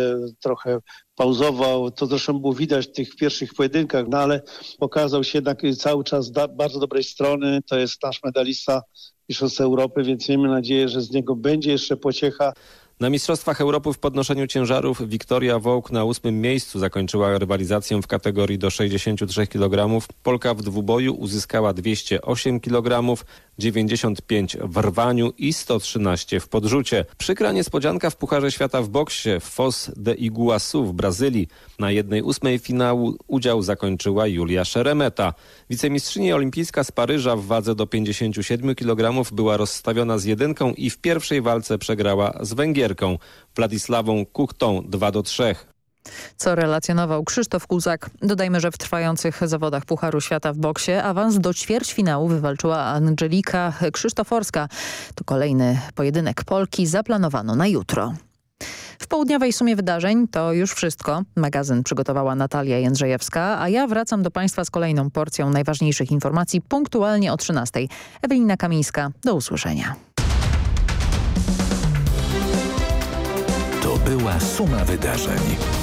trochę pauzował. To zresztą było widać w tych pierwszych pojedynkach, no ale okazał się jednak cały czas bardzo dobrej strony. To jest nasz medalista Mistrzostw Europy, więc miejmy nadzieję, że z niego będzie jeszcze pociecha. Na Mistrzostwach Europy w podnoszeniu ciężarów Wiktoria Wołk na ósmym miejscu zakończyła rywalizację w kategorii do 63 kg. Polka w dwuboju uzyskała 208 kg, 95 w rwaniu i 113 w podrzucie. Przykra niespodzianka w Pucharze Świata w boksie w Foz de Iguaçu w Brazylii. Na jednej ósmej finału udział zakończyła Julia Szeremeta. Wicemistrzyni olimpijska z Paryża w wadze do 57 kg była rozstawiona z jedynką i w pierwszej walce przegrała z Węgierką Władysławą Kuchtą 2 do 3 co relacjonował Krzysztof Kuzak. Dodajmy, że w trwających zawodach Pucharu Świata w boksie awans do ćwierćfinału wywalczyła Angelika Krzysztoforska. To kolejny pojedynek Polki zaplanowano na jutro. W południowej sumie wydarzeń to już wszystko. Magazyn przygotowała Natalia Jędrzejewska, a ja wracam do Państwa z kolejną porcją najważniejszych informacji punktualnie o 13. Ewelina Kamińska, do usłyszenia. To była suma wydarzeń.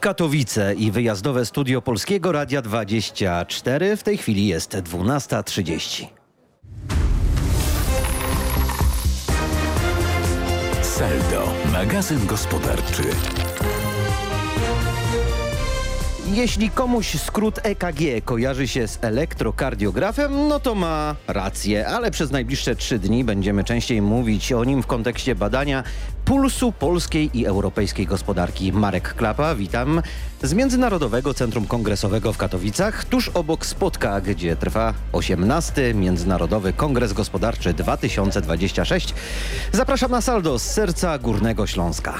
Katowice i wyjazdowe studio Polskiego Radia 24. W tej chwili jest 12.30. Saldo, magazyn gospodarczy. Jeśli komuś skrót EKG kojarzy się z elektrokardiografem, no to ma rację, ale przez najbliższe trzy dni będziemy częściej mówić o nim w kontekście badania pulsu polskiej i europejskiej gospodarki. Marek Klapa, witam z Międzynarodowego Centrum Kongresowego w Katowicach, tuż obok Spotka, gdzie trwa 18. Międzynarodowy Kongres Gospodarczy 2026. Zapraszam na saldo z serca Górnego Śląska.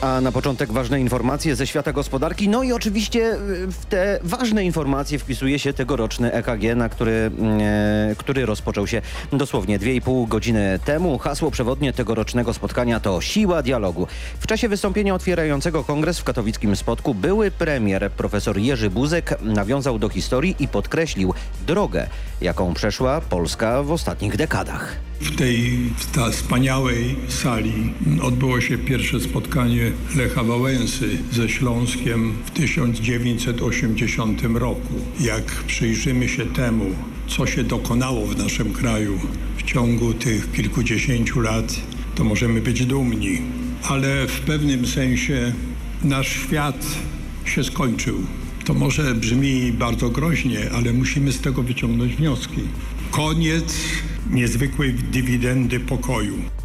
A na początek ważne informacje ze świata gospodarki. No i oczywiście w te ważne informacje wpisuje się tegoroczny EKG, na który, e, który rozpoczął się dosłownie 2,5 godziny temu. Hasło przewodnie tegorocznego spotkania to siła dialogu. W czasie wystąpienia otwierającego kongres w katowickim spotku były premier profesor Jerzy Buzek nawiązał do historii i podkreślił drogę, jaką przeszła Polska w ostatnich dekadach. W tej w wspaniałej sali odbyło się pierwsze spotkanie Lecha Wałęsy ze Śląskiem w 1980 roku. Jak przyjrzymy się temu, co się dokonało w naszym kraju w ciągu tych kilkudziesięciu lat, to możemy być dumni. Ale w pewnym sensie nasz świat się skończył. To może brzmi bardzo groźnie, ale musimy z tego wyciągnąć wnioski. Koniec niezwykłej dywidendy pokoju.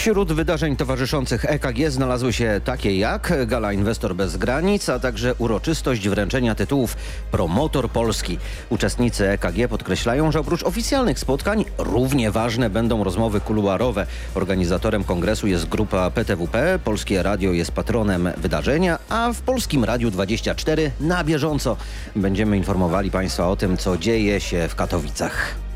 Wśród wydarzeń towarzyszących EKG znalazły się takie jak Gala Inwestor Bez Granic, a także uroczystość wręczenia tytułów Promotor Polski. Uczestnicy EKG podkreślają, że oprócz oficjalnych spotkań równie ważne będą rozmowy kuluarowe. Organizatorem kongresu jest grupa PTWP, Polskie Radio jest patronem wydarzenia, a w Polskim Radiu 24 na bieżąco będziemy informowali Państwa o tym, co dzieje się w Katowicach.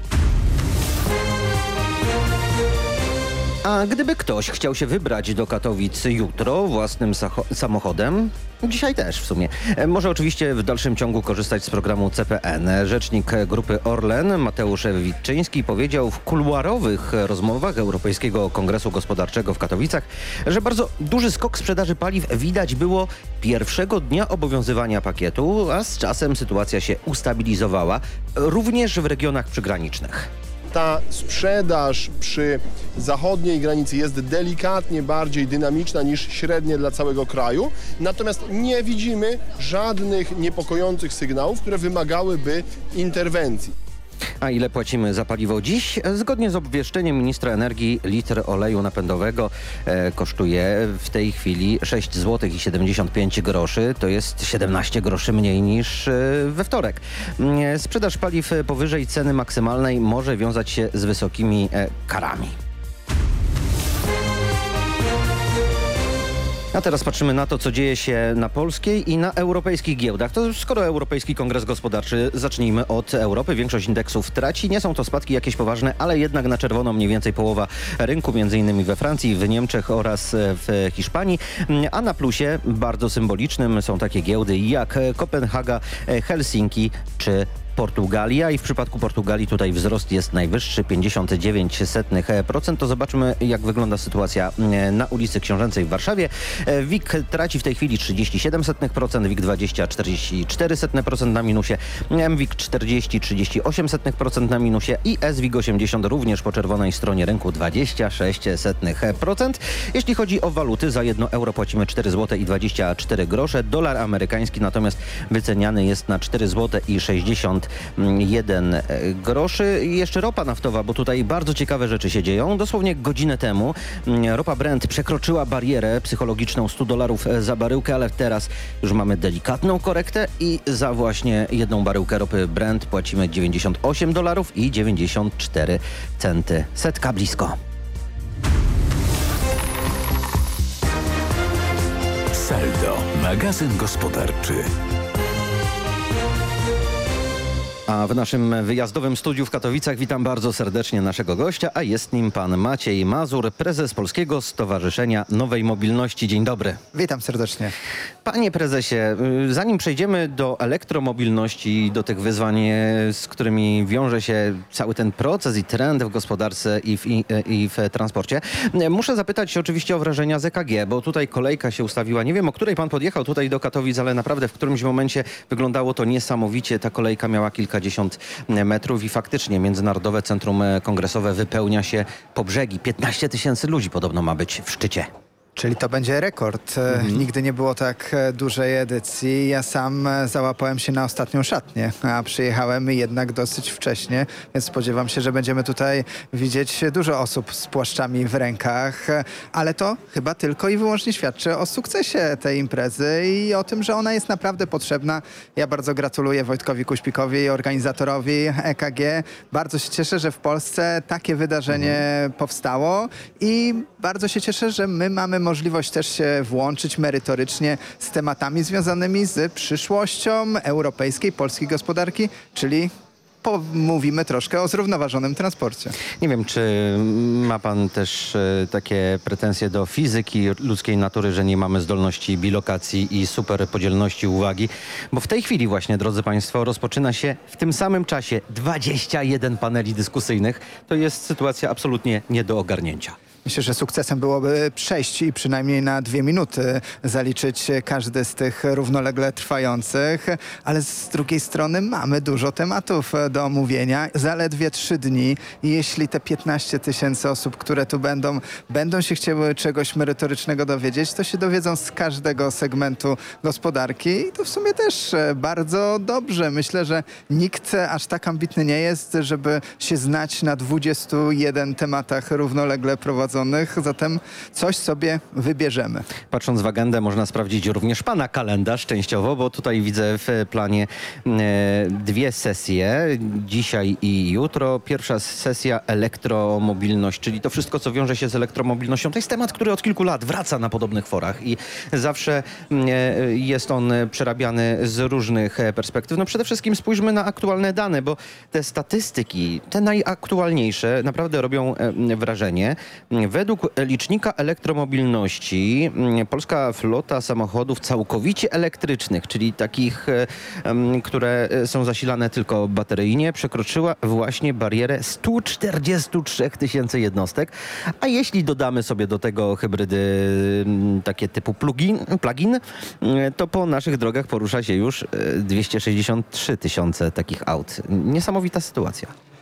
A gdyby ktoś chciał się wybrać do Katowic jutro własnym samochodem, dzisiaj też w sumie, może oczywiście w dalszym ciągu korzystać z programu CPN. Rzecznik grupy Orlen Mateusz Witczyński powiedział w kuluarowych rozmowach Europejskiego Kongresu Gospodarczego w Katowicach, że bardzo duży skok sprzedaży paliw widać było pierwszego dnia obowiązywania pakietu, a z czasem sytuacja się ustabilizowała, również w regionach przygranicznych. Ta sprzedaż przy zachodniej granicy jest delikatnie bardziej dynamiczna niż średnie dla całego kraju. Natomiast nie widzimy żadnych niepokojących sygnałów, które wymagałyby interwencji. A ile płacimy za paliwo dziś? Zgodnie z obwieszczeniem ministra energii litr oleju napędowego e, kosztuje w tej chwili 6 zł i 75 groszy. To jest 17 groszy mniej niż e, we wtorek. E, sprzedaż paliw powyżej ceny maksymalnej może wiązać się z wysokimi e, karami. A teraz patrzymy na to, co dzieje się na polskiej i na europejskich giełdach. To skoro Europejski Kongres Gospodarczy, zacznijmy od Europy. Większość indeksów traci. Nie są to spadki jakieś poważne, ale jednak na czerwono mniej więcej połowa rynku, między innymi we Francji, w Niemczech oraz w Hiszpanii. A na plusie bardzo symbolicznym są takie giełdy jak Kopenhaga, Helsinki czy Portugalia i w przypadku Portugalii tutaj wzrost jest najwyższy 59%. To zobaczmy jak wygląda sytuacja e, na ulicy Książęcej w Warszawie. E, WIG traci w tej chwili 37%, WIG 20 44% na minusie, MWIG 40 38% na minusie i SWIG 80 również po czerwonej stronie rynku 26%. Jeśli chodzi o waluty, za 1 euro płacimy 4 zł i 24 grosze. Dolar amerykański natomiast wyceniany jest na 4 zł i 60 1 groszy. I jeszcze ropa naftowa, bo tutaj bardzo ciekawe rzeczy się dzieją. Dosłownie godzinę temu ropa Brent przekroczyła barierę psychologiczną 100 dolarów za baryłkę, ale teraz już mamy delikatną korektę i za właśnie jedną baryłkę ropy Brent płacimy 98 dolarów i 94 centy. Setka blisko. Saldo, magazyn gospodarczy. A w naszym wyjazdowym studiu w Katowicach witam bardzo serdecznie naszego gościa, a jest nim pan Maciej Mazur, prezes Polskiego Stowarzyszenia Nowej Mobilności. Dzień dobry. Witam serdecznie. Panie prezesie, y, zanim przejdziemy do elektromobilności, do tych wyzwań, y, z którymi wiąże się cały ten proces i trend w gospodarce i w, i, i w transporcie, y, muszę zapytać oczywiście o wrażenia z EKG, bo tutaj kolejka się ustawiła. Nie wiem, o której pan podjechał tutaj do Katowic, ale naprawdę w którymś momencie wyglądało to niesamowicie. Ta kolejka miała kilkadziesiąt metrów i faktycznie Międzynarodowe Centrum Kongresowe wypełnia się po brzegi. 15 tysięcy ludzi podobno ma być w szczycie. Czyli to będzie rekord. Mhm. Nigdy nie było tak e, dużej edycji. Ja sam e, załapałem się na ostatnią szatnię, a przyjechałem jednak dosyć wcześnie, więc spodziewam się, że będziemy tutaj widzieć dużo osób z płaszczami w rękach, ale to chyba tylko i wyłącznie świadczy o sukcesie tej imprezy i o tym, że ona jest naprawdę potrzebna. Ja bardzo gratuluję Wojtkowi Kuśpikowi i organizatorowi EKG. Bardzo się cieszę, że w Polsce takie wydarzenie mhm. powstało i bardzo się cieszę, że my mamy możliwość też się włączyć merytorycznie z tematami związanymi z przyszłością europejskiej, polskiej gospodarki, czyli pomówimy troszkę o zrównoważonym transporcie. Nie wiem, czy ma pan też e, takie pretensje do fizyki ludzkiej natury, że nie mamy zdolności bilokacji i superpodzielności uwagi, bo w tej chwili właśnie, drodzy państwo, rozpoczyna się w tym samym czasie 21 paneli dyskusyjnych. To jest sytuacja absolutnie nie do ogarnięcia. Myślę, że sukcesem byłoby przejść i przynajmniej na dwie minuty zaliczyć każdy z tych równolegle trwających, ale z drugiej strony mamy dużo tematów do omówienia. Zaledwie trzy dni i jeśli te 15 tysięcy osób, które tu będą, będą się chciały czegoś merytorycznego dowiedzieć, to się dowiedzą z każdego segmentu gospodarki i to w sumie też bardzo dobrze. Myślę, że nikt aż tak ambitny nie jest, żeby się znać na 21 tematach równolegle prowadzonych zatem coś sobie wybierzemy. Patrząc w agendę można sprawdzić również pana kalendarz częściowo, bo tutaj widzę w planie e, dwie sesje, dzisiaj i jutro. Pierwsza sesja elektromobilność, czyli to wszystko, co wiąże się z elektromobilnością. To jest temat, który od kilku lat wraca na podobnych forach i zawsze e, jest on przerabiany z różnych perspektyw. No przede wszystkim spójrzmy na aktualne dane, bo te statystyki, te najaktualniejsze naprawdę robią e, wrażenie. Według licznika elektromobilności mm, polska flota samochodów całkowicie elektrycznych, czyli takich, e, które są zasilane tylko bateryjnie, przekroczyła właśnie barierę 143 tysięcy jednostek. A jeśli dodamy sobie do tego hybrydy mm, takie typu plugin, plugin to po naszych drogach porusza się już 263 e, tysiące takich aut. Niesamowita sytuacja.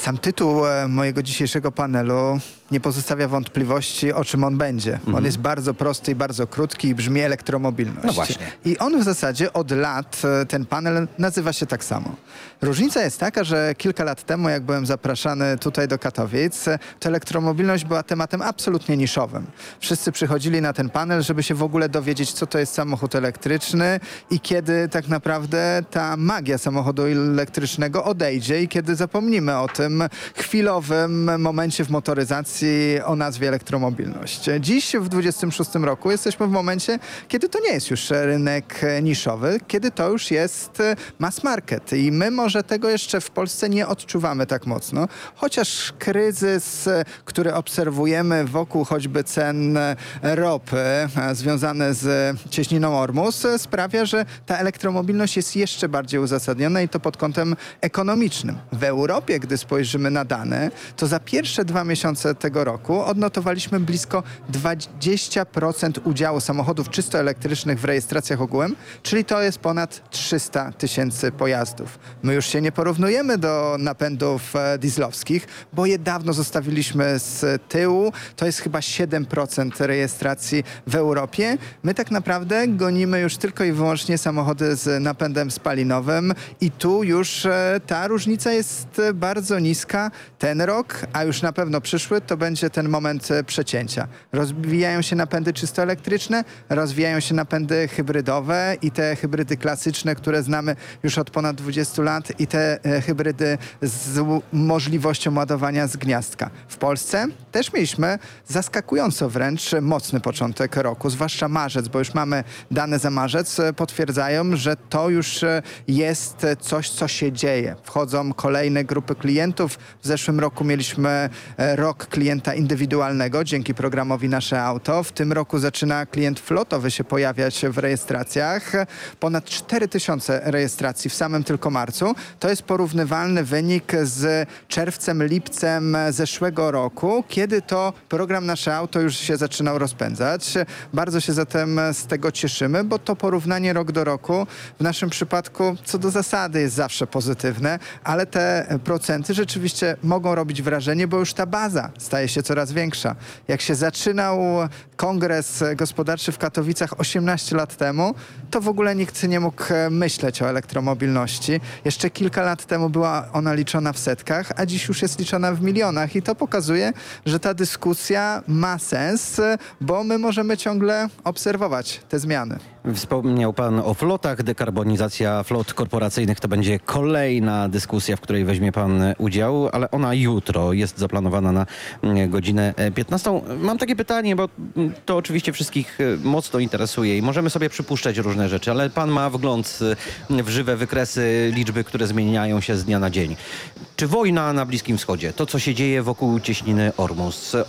Sam tytuł e, mojego dzisiejszego panelu nie pozostawia wątpliwości, o czym on będzie. Mhm. On jest bardzo prosty i bardzo krótki i brzmi elektromobilność. No właśnie. I on w zasadzie od lat, e, ten panel nazywa się tak samo. Różnica jest taka, że kilka lat temu, jak byłem zapraszany tutaj do Katowic, to elektromobilność była tematem absolutnie niszowym. Wszyscy przychodzili na ten panel, żeby się w ogóle dowiedzieć, co to jest samochód elektryczny i kiedy tak naprawdę ta magia samochodu elektrycznego odejdzie i kiedy zapomnimy o tym chwilowym momencie w motoryzacji o nazwie elektromobilność. Dziś w 26 roku jesteśmy w momencie, kiedy to nie jest już rynek niszowy, kiedy to już jest mass market i my może tego jeszcze w Polsce nie odczuwamy tak mocno, chociaż kryzys, który obserwujemy wokół choćby cen ropy związane z cieśniną Ormus sprawia, że ta elektromobilność jest jeszcze bardziej uzasadniona i to pod kątem ekonomicznym. W Europie, gdy spojrzymy na dane, to za pierwsze dwa miesiące tego roku odnotowaliśmy blisko 20% udziału samochodów czysto elektrycznych w rejestracjach ogółem, czyli to jest ponad 300 tysięcy pojazdów. My już się nie porównujemy do napędów e, dieslowskich, bo je dawno zostawiliśmy z tyłu. To jest chyba 7% rejestracji w Europie. My tak naprawdę gonimy już tylko i wyłącznie samochody z napędem spalinowym i tu już e, ta różnica jest e, bardzo niska. Ten rok, a już na pewno przyszły, to będzie ten moment e, przecięcia. Rozwijają się napędy czysto elektryczne, rozwijają się napędy hybrydowe i te hybrydy klasyczne, które znamy już od ponad 20 lat i te e, hybrydy z możliwością ładowania z gniazdka. W Polsce też mieliśmy zaskakująco wręcz mocny początek roku, zwłaszcza marzec, bo już mamy dane za marzec, e, potwierdzają, że to już jest coś, co się dzieje. Wchodzą kolejne grupy klientów. W zeszłym roku mieliśmy rok klienta indywidualnego dzięki programowi Nasze Auto. W tym roku zaczyna klient flotowy się pojawiać w rejestracjach. Ponad 4000 rejestracji w samym tylko marcu. To jest porównywalny wynik z czerwcem, lipcem zeszłego roku, kiedy to program Nasze Auto już się zaczynał rozpędzać. Bardzo się zatem z tego cieszymy, bo to porównanie rok do roku w naszym przypadku co do zasady jest zawsze pozytywne, ale te procenty rzeczywiście mogą robić wrażenie, bo już ta baza staje się coraz większa. Jak się zaczynał kongres gospodarczy w Katowicach 18 lat temu, to w ogóle nikt nie mógł e, myśleć o elektromobilności. Jeszcze kilka lat temu była ona liczona w setkach, a dziś już jest liczona w milionach i to pokazuje, że ta dyskusja ma sens, bo my możemy ciągle obserwować te zmiany. Wspomniał pan o flotach. Dekarbonizacja flot korporacyjnych to będzie kolejna dyskusja, w której weźmie pan udział, ale ona jutro jest zaplanowana na mm, godzinę e, 15. Mam takie pytanie, bo mm, to oczywiście wszystkich e, mocno interesuje i możemy sobie przypuszczać różne rzeczy, ale pan ma wgląd e, w żywe wykresy liczby, które zmieniają się z dnia na dzień. Czy wojna na Bliskim Wschodzie, to co się dzieje wokół cieśniny Ormus, e,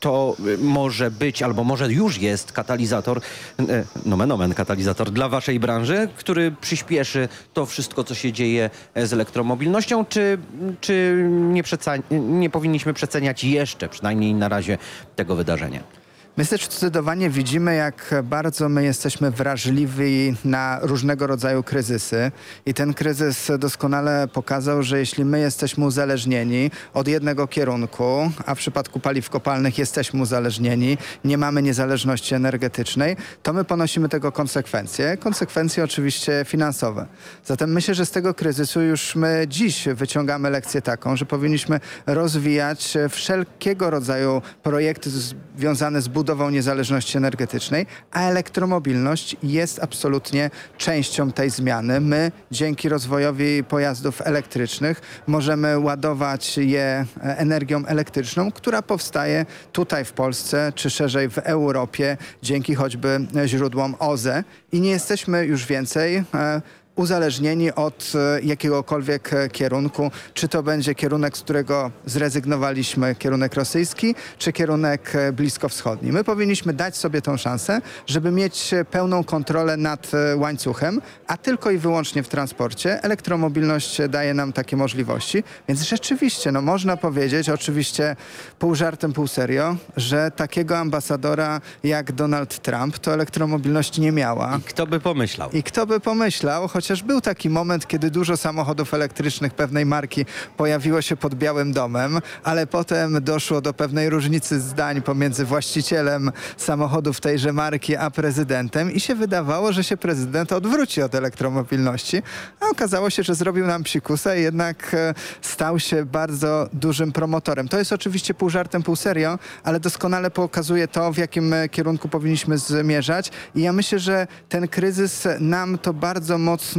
to y, może być, albo może już jest katalizator, e, nomen omen katalizator dla waszej branży, który przyspieszy to wszystko, co się dzieje e, z elektromobilnością, czy, czy nie, nie powinniśmy przeceniać jeszcze, przynajmniej na razie, tego wydarzenia? My też zdecydowanie widzimy, jak bardzo my jesteśmy wrażliwi na różnego rodzaju kryzysy. I ten kryzys doskonale pokazał, że jeśli my jesteśmy uzależnieni od jednego kierunku, a w przypadku paliw kopalnych jesteśmy uzależnieni, nie mamy niezależności energetycznej, to my ponosimy tego konsekwencje. Konsekwencje oczywiście finansowe. Zatem myślę, że z tego kryzysu już my dziś wyciągamy lekcję taką, że powinniśmy rozwijać wszelkiego rodzaju projekty związane z budową niezależności energetycznej, a elektromobilność jest absolutnie częścią tej zmiany. My dzięki rozwojowi pojazdów elektrycznych możemy ładować je e, energią elektryczną, która powstaje tutaj w Polsce, czy szerzej w Europie, dzięki choćby źródłom OZE i nie jesteśmy już więcej e, uzależnieni od e, jakiegokolwiek e, kierunku, czy to będzie kierunek, z którego zrezygnowaliśmy, kierunek rosyjski, czy kierunek e, bliskowschodni. My powinniśmy dać sobie tą szansę, żeby mieć pełną kontrolę nad łańcuchem, a tylko i wyłącznie w transporcie. Elektromobilność daje nam takie możliwości, więc rzeczywiście, no można powiedzieć, oczywiście pół żartem, pół serio, że takiego ambasadora jak Donald Trump to elektromobilność nie miała. Kto by pomyślał? I kto by pomyślał, choć chociaż był taki moment, kiedy dużo samochodów elektrycznych pewnej marki pojawiło się pod Białym Domem, ale potem doszło do pewnej różnicy zdań pomiędzy właścicielem samochodów tejże marki a prezydentem i się wydawało, że się prezydent odwróci od elektromobilności, a okazało się, że zrobił nam psikusa i jednak e, stał się bardzo dużym promotorem. To jest oczywiście pół żartem, pół serio, ale doskonale pokazuje to, w jakim e, kierunku powinniśmy zmierzać i ja myślę, że ten kryzys nam to bardzo mocno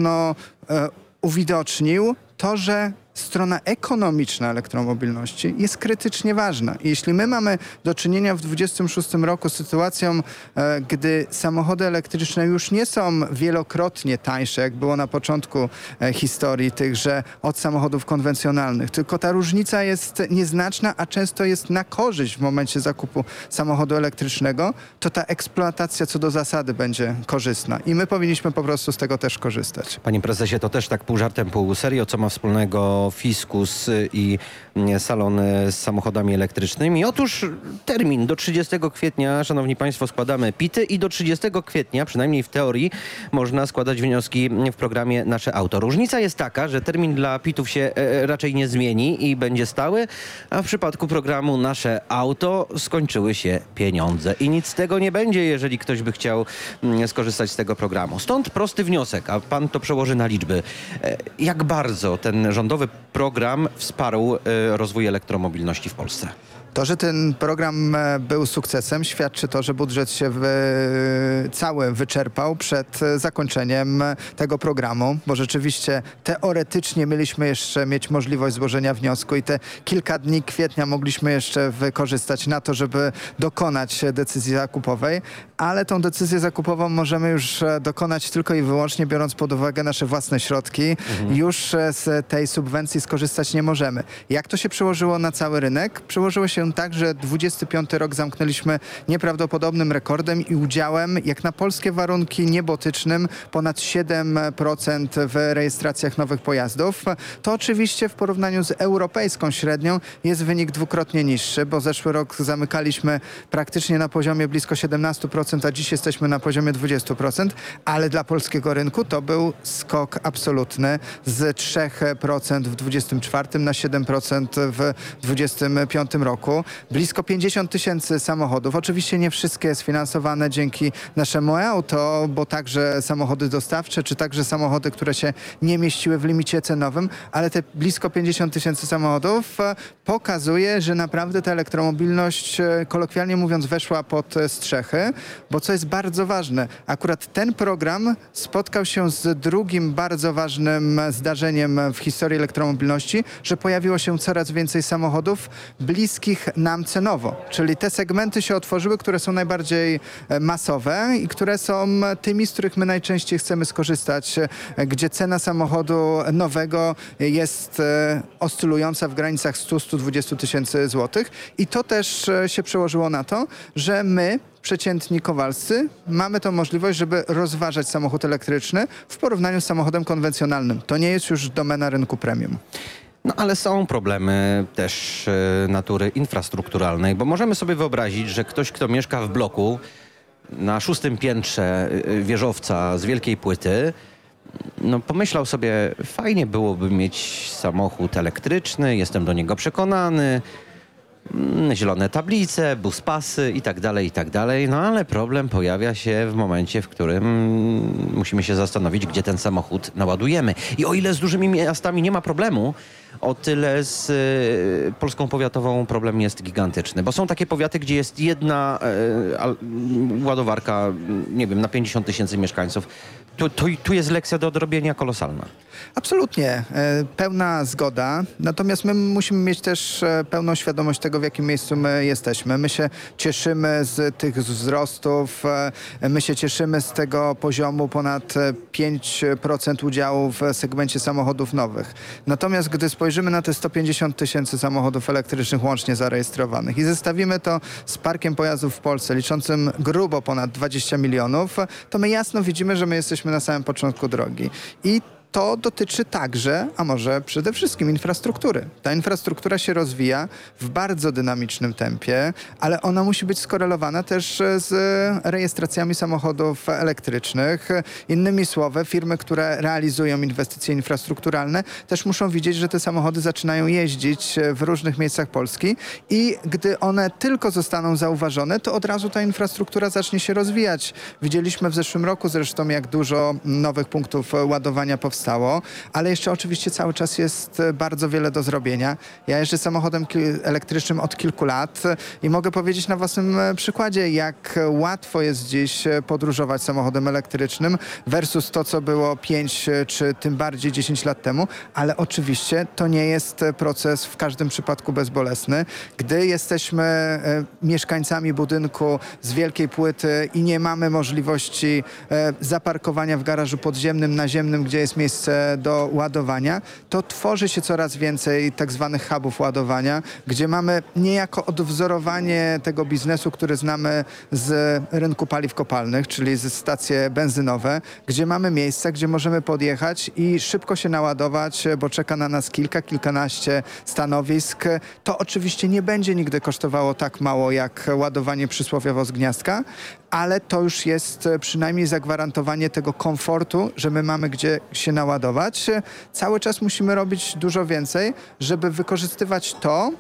e, uwidocznił, to, że strona ekonomiczna elektromobilności jest krytycznie ważna. Jeśli my mamy do czynienia w 26 roku z sytuacją, e, gdy samochody elektryczne już nie są wielokrotnie tańsze, jak było na początku e, historii tychże od samochodów konwencjonalnych, tylko ta różnica jest nieznaczna, a często jest na korzyść w momencie zakupu samochodu elektrycznego, to ta eksploatacja co do zasady będzie korzystna. I my powinniśmy po prostu z tego też korzystać. Panie prezesie, to też tak pół żartem, pół serio, co ma wspólnego Fiskus i salon z samochodami elektrycznymi. Otóż termin do 30 kwietnia, szanowni państwo, składamy pity i do 30 kwietnia, przynajmniej w teorii, można składać wnioski w programie Nasze Auto. Różnica jest taka, że termin dla pitów się e, raczej nie zmieni i będzie stały, a w przypadku programu Nasze Auto skończyły się pieniądze. I nic z tego nie będzie, jeżeli ktoś by chciał mm, skorzystać z tego programu. Stąd prosty wniosek, a pan to przełoży na liczby. E, Jak bardzo ten rządowy program wsparł e, rozwój elektromobilności w Polsce? To, że ten program e, był sukcesem, świadczy to, że budżet się wy, cały wyczerpał przed e, zakończeniem e, tego programu, bo rzeczywiście teoretycznie mieliśmy jeszcze mieć możliwość złożenia wniosku i te kilka dni kwietnia mogliśmy jeszcze wykorzystać na to, żeby dokonać decyzji zakupowej, ale tą decyzję zakupową możemy już dokonać tylko i wyłącznie biorąc pod uwagę nasze własne środki. Mhm. Już z tej subwencji skorzystać nie możemy. Jak to się przełożyło na cały rynek? Przełożyło się tak, że 25 rok zamknęliśmy nieprawdopodobnym rekordem i udziałem, jak na polskie warunki, niebotycznym, ponad 7% w rejestracjach nowych pojazdów. To oczywiście w porównaniu z europejską średnią jest wynik dwukrotnie niższy, bo zeszły rok zamykaliśmy praktycznie na poziomie blisko 17%, a dziś jesteśmy na poziomie 20%, ale dla polskiego rynku to był skok absolutny z 3% w 24 na 7% w 25 roku. Blisko 50 tysięcy samochodów. Oczywiście nie wszystkie sfinansowane dzięki naszemu auto, bo także samochody dostawcze, czy także samochody, które się nie mieściły w limicie cenowym, ale te blisko 50 tysięcy samochodów e, pokazuje, że naprawdę ta elektromobilność, e, kolokwialnie mówiąc, weszła pod e, strzechy, bo co jest bardzo ważne, akurat ten program spotkał się z drugim bardzo ważnym zdarzeniem w historii elektromobilności, że pojawiło się coraz więcej samochodów bliskich nam cenowo. Czyli te segmenty się otworzyły, które są najbardziej e, masowe i które są tymi, z których my najczęściej chcemy skorzystać, e, gdzie cena samochodu nowego jest e, oscylująca w granicach 100-120 tysięcy złotych. I to też się przełożyło na to, że my przeciętni kowalscy mamy tą możliwość, żeby rozważać samochód elektryczny w porównaniu z samochodem konwencjonalnym. To nie jest już domena rynku premium. No ale są problemy też e, natury infrastrukturalnej, bo możemy sobie wyobrazić, że ktoś, kto mieszka w bloku na szóstym piętrze e, wieżowca z wielkiej płyty, no pomyślał sobie, fajnie byłoby mieć samochód elektryczny, jestem do niego przekonany, zielone tablice, bus pasy i tak dalej, i tak dalej. No ale problem pojawia się w momencie, w którym musimy się zastanowić, gdzie ten samochód naładujemy. I o ile z dużymi miastami nie ma problemu, o tyle z y, Polską Powiatową problem jest gigantyczny, bo są takie powiaty, gdzie jest jedna y, ładowarka, nie wiem, na 50 tysięcy mieszkańców. Tu, tu, tu jest lekcja do odrobienia kolosalna. Absolutnie, e, pełna zgoda. Natomiast my musimy mieć też e, pełną świadomość tego, w jakim miejscu my jesteśmy. My się cieszymy z tych wzrostów, e, my się cieszymy z tego poziomu ponad 5% udziału w segmencie samochodów nowych. Natomiast gdy spojrzymy na te 150 tysięcy samochodów elektrycznych łącznie zarejestrowanych i zestawimy to z parkiem pojazdów w Polsce liczącym grubo ponad 20 milionów, to my jasno widzimy, że my jesteśmy na samym początku drogi. I to dotyczy także, a może przede wszystkim infrastruktury. Ta infrastruktura się rozwija w bardzo dynamicznym tempie, ale ona musi być skorelowana też z rejestracjami samochodów elektrycznych. Innymi słowy, firmy, które realizują inwestycje infrastrukturalne też muszą widzieć, że te samochody zaczynają jeździć w różnych miejscach Polski i gdy one tylko zostaną zauważone, to od razu ta infrastruktura zacznie się rozwijać. Widzieliśmy w zeszłym roku zresztą, jak dużo nowych punktów ładowania powstało, ale jeszcze oczywiście cały czas jest bardzo wiele do zrobienia. Ja jeżdżę samochodem elektrycznym od kilku lat i mogę powiedzieć na własnym przykładzie, jak łatwo jest dziś podróżować samochodem elektrycznym versus to, co było 5 czy tym bardziej 10 lat temu, ale oczywiście to nie jest proces w każdym przypadku bezbolesny. Gdy jesteśmy e, mieszkańcami budynku z wielkiej płyty i nie mamy możliwości e, zaparkowania w garażu podziemnym, naziemnym, gdzie jest miejsce do ładowania, to tworzy się coraz więcej tak zwanych hubów ładowania, gdzie mamy niejako odwzorowanie tego biznesu, który znamy z rynku paliw kopalnych, czyli ze stacje benzynowe, gdzie mamy miejsca, gdzie możemy podjechać i szybko się naładować, bo czeka na nas kilka, kilkanaście stanowisk. To oczywiście nie będzie nigdy kosztowało tak mało jak ładowanie przysłowiowo z gniazdka, ale to już jest przynajmniej zagwarantowanie tego komfortu, że my mamy gdzie się naładować. Cały czas musimy robić dużo więcej, żeby wykorzystywać to,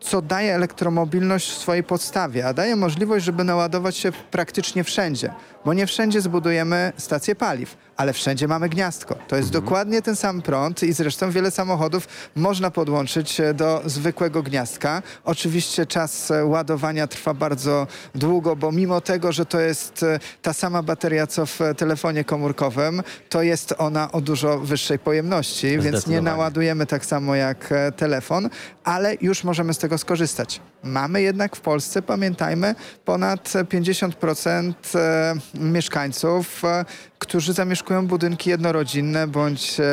co daje elektromobilność w swojej podstawie, a daje możliwość, żeby naładować się praktycznie wszędzie, bo nie wszędzie zbudujemy stację paliw, ale wszędzie mamy gniazdko. To jest mhm. dokładnie ten sam prąd i zresztą wiele samochodów można podłączyć do zwykłego gniazdka. Oczywiście czas ładowania trwa bardzo długo, bo mimo tego, że to jest e, ta sama bateria co w telefonie komórkowym, to jest ona o dużo wyższej pojemności, więc nie naładujemy tak samo jak e, telefon, ale już możemy z tego skorzystać. Mamy jednak w Polsce, pamiętajmy, ponad 50% e, mieszkańców, którzy zamieszkują budynki jednorodzinne bądź e,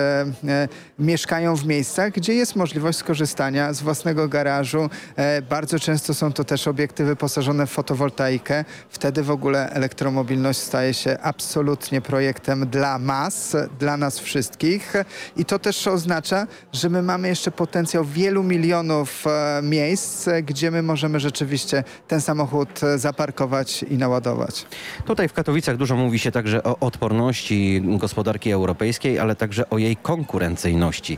e, mieszkają w miejscach, gdzie jest możliwość skorzystania z własnego garażu. E, bardzo często są to też obiekty wyposażone w fotowoltaikę. Wtedy w ogóle elektromobilność staje się absolutnie projektem dla mas, dla nas wszystkich. I to też oznacza, że my mamy jeszcze potencjał wielu milionów e, miejsc, gdzie my możemy rzeczywiście ten samochód e, zaparkować i naładować. Tutaj w Katowicach dużo mówi się także o odporności gospodarki europejskiej, ale także o jej konkurencyjności.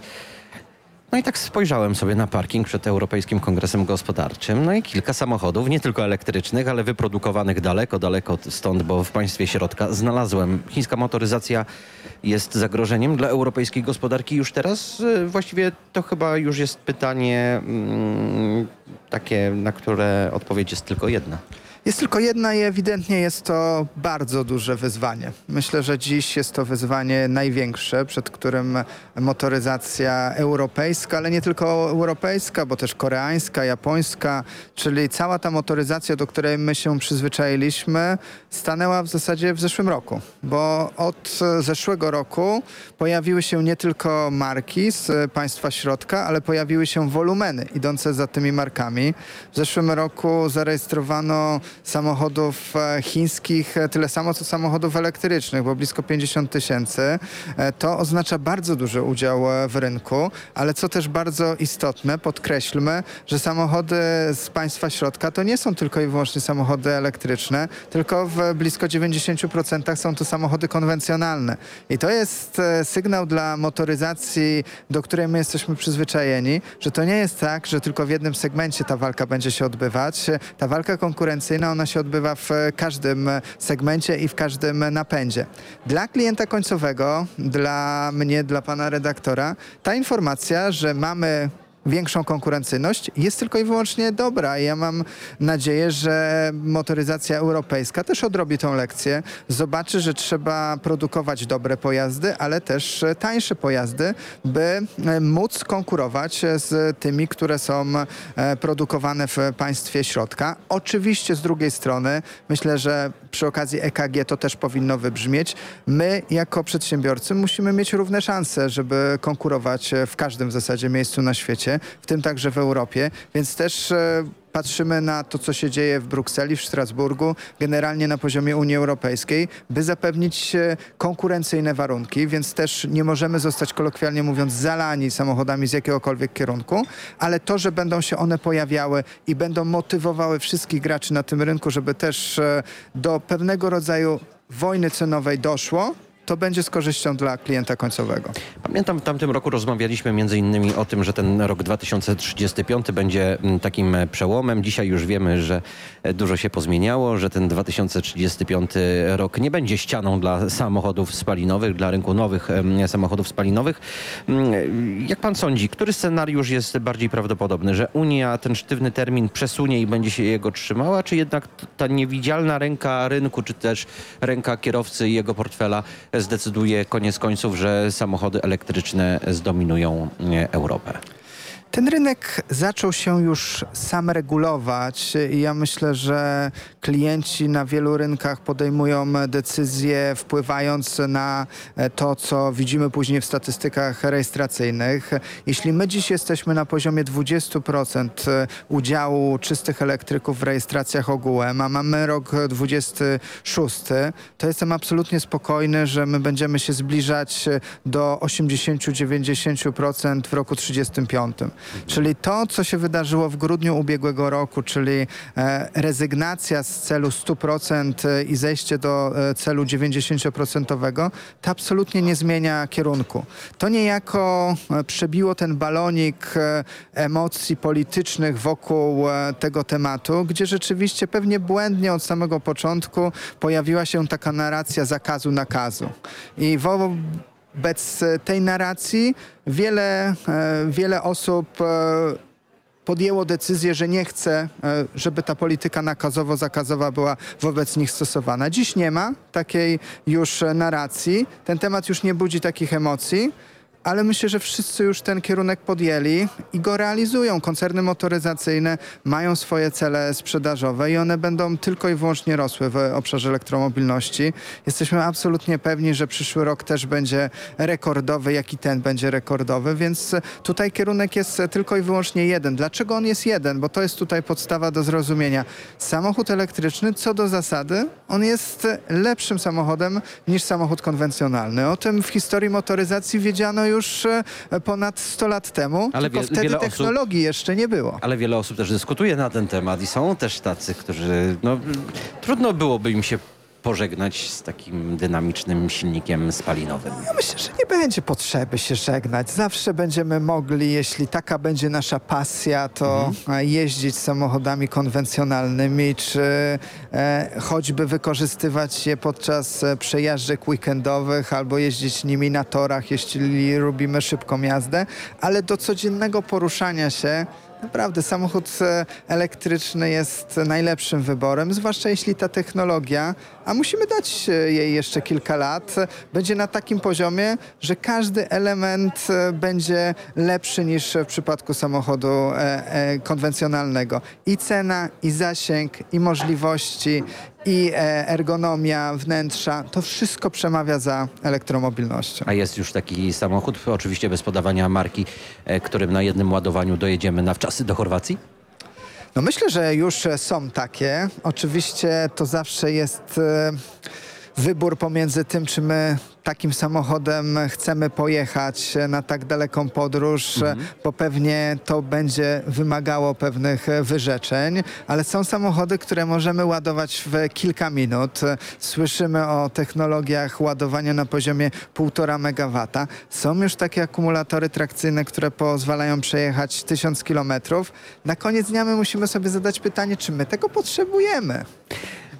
No i tak spojrzałem sobie na parking przed Europejskim Kongresem Gospodarczym. No i kilka samochodów, nie tylko elektrycznych, ale wyprodukowanych daleko, daleko stąd, bo w państwie środka znalazłem. Chińska motoryzacja jest zagrożeniem dla europejskiej gospodarki już teraz? Właściwie to chyba już jest pytanie mm, takie, na które odpowiedź jest tylko jedna. Jest tylko jedna i ewidentnie jest to bardzo duże wyzwanie. Myślę, że dziś jest to wyzwanie największe, przed którym motoryzacja europejska, ale nie tylko europejska, bo też koreańska, japońska, czyli cała ta motoryzacja, do której my się przyzwyczailiśmy, stanęła w zasadzie w zeszłym roku, bo od zeszłego roku pojawiły się nie tylko marki z państwa środka, ale pojawiły się wolumeny idące za tymi markami. W zeszłym roku zarejestrowano samochodów e, chińskich e, tyle samo co samochodów elektrycznych, bo blisko 50 tysięcy. E, to oznacza bardzo duży udział w rynku, ale co też bardzo istotne, podkreślmy, że samochody z państwa środka to nie są tylko i wyłącznie samochody elektryczne, tylko w blisko 90% są to samochody konwencjonalne. I to jest sygnał dla motoryzacji, do której my jesteśmy przyzwyczajeni, że to nie jest tak, że tylko w jednym segmencie ta walka będzie się odbywać. Ta walka konkurencyjna ona się odbywa w każdym segmencie i w każdym napędzie. Dla klienta końcowego, dla mnie, dla pana redaktora, ta informacja, że mamy większą konkurencyjność jest tylko i wyłącznie dobra. Ja mam nadzieję, że motoryzacja europejska też odrobi tą lekcję, zobaczy, że trzeba produkować dobre pojazdy, ale też tańsze pojazdy, by e, móc konkurować z tymi, które są e, produkowane w państwie środka. Oczywiście z drugiej strony myślę, że przy okazji EKG to też powinno wybrzmieć. My jako przedsiębiorcy musimy mieć równe szanse, żeby konkurować w każdym w zasadzie miejscu na świecie w tym także w Europie, więc też e, patrzymy na to, co się dzieje w Brukseli, w Strasburgu, generalnie na poziomie Unii Europejskiej, by zapewnić e, konkurencyjne warunki, więc też nie możemy zostać kolokwialnie mówiąc zalani samochodami z jakiegokolwiek kierunku, ale to, że będą się one pojawiały i będą motywowały wszystkich graczy na tym rynku, żeby też e, do pewnego rodzaju wojny cenowej doszło, to będzie z korzyścią dla klienta końcowego. Pamiętam w tamtym roku rozmawialiśmy między innymi o tym, że ten rok 2035 będzie mm, takim e, przełomem. Dzisiaj już wiemy, że e, dużo się pozmieniało, że ten 2035 rok nie będzie ścianą dla samochodów spalinowych, dla rynku nowych samochodów spalinowych. Mm, Jak pan sądzi, który scenariusz jest bardziej prawdopodobny? Że Unia ten sztywny termin przesunie i będzie się jego trzymała, czy jednak ta niewidzialna ręka rynku, czy też ręka kierowcy i jego portfela zdecyduje koniec końców, że samochody elektryczne zdominują e, Europę? Ten rynek zaczął się już sam regulować i ja myślę, że klienci na wielu rynkach podejmują decyzje wpływając na to, co widzimy później w statystykach rejestracyjnych. Jeśli my dziś jesteśmy na poziomie 20% udziału czystych elektryków w rejestracjach ogółem, a mamy rok 26, to jestem absolutnie spokojny, że my będziemy się zbliżać do 80-90% w roku 35. Czyli to, co się wydarzyło w grudniu ubiegłego roku, czyli e, rezygnacja z celu 100% i zejście do e, celu 90%, to absolutnie nie zmienia kierunku. To niejako e, przebiło ten balonik e, emocji politycznych wokół e, tego tematu, gdzie rzeczywiście pewnie błędnie od samego początku pojawiła się taka narracja zakazu nakazu. I wo wobec e, tej narracji wiele, e, wiele osób e, podjęło decyzję, że nie chce, żeby ta polityka nakazowo-zakazowa była wobec nich stosowana. Dziś nie ma takiej już narracji. Ten temat już nie budzi takich emocji. Ale myślę, że wszyscy już ten kierunek podjęli i go realizują. Koncerny motoryzacyjne mają swoje cele sprzedażowe i one będą tylko i wyłącznie rosły w obszarze elektromobilności. Jesteśmy absolutnie pewni, że przyszły rok też będzie rekordowy, jak i ten będzie rekordowy, więc tutaj kierunek jest tylko i wyłącznie jeden. Dlaczego on jest jeden? Bo to jest tutaj podstawa do zrozumienia. Samochód elektryczny, co do zasady, on jest lepszym samochodem niż samochód konwencjonalny. O tym w historii motoryzacji wiedziano już e, ponad 100 lat temu, Ale tylko wie- wtedy wiele osób- technologii jeszcze nie było. Ale wiele osób też dyskutuje na ten temat i są też tacy, którzy no, trudno byłoby im się pożegnać z takim dynamicznym silnikiem spalinowym. Ja myślę, że nie będzie potrzeby się żegnać. Zawsze będziemy mogli, jeśli taka będzie nasza pasja, to e, jeździć samochodami konwencjonalnymi, czy e, choćby wykorzystywać je podczas e, przejażdżek weekendowych, albo jeździć nimi na torach, jeśli lubimy szybką jazdę, ale do codziennego poruszania się Naprawdę, samochód e, elektryczny jest najlepszym wyborem, zwłaszcza jeśli ta technologia, a musimy dać e, jej jeszcze kilka lat, będzie na takim poziomie, że każdy element e, będzie lepszy niż w przypadku samochodu e, konwencjonalnego. I cena, i zasięg, i możliwości, i ergonomia wnętrza, to wszystko przemawia za elektromobilnością. A jest już taki samochód, oczywiście bez podawania marki, którym na jednym ładowaniu dojedziemy na wczasy do Chorwacji? No myślę, że już e, są takie. Oczywiście to zawsze jest e, wybór pomiędzy tym, czy my takim samochodem chcemy pojechać na tak daleką podróż, e, bo pewnie to będzie wymagało pewnych wyrzeczeń, ale są samochody, które możemy ładować w kilka minut. Słyszymy o technologiach ładowania na poziomie 1,5 megawata. Są już takie akumulatory trakcyjne, które pozwalają przejechać 1000 kilometrów. Na koniec dnia my musimy sobie zadać pytanie, czy my tego potrzebujemy.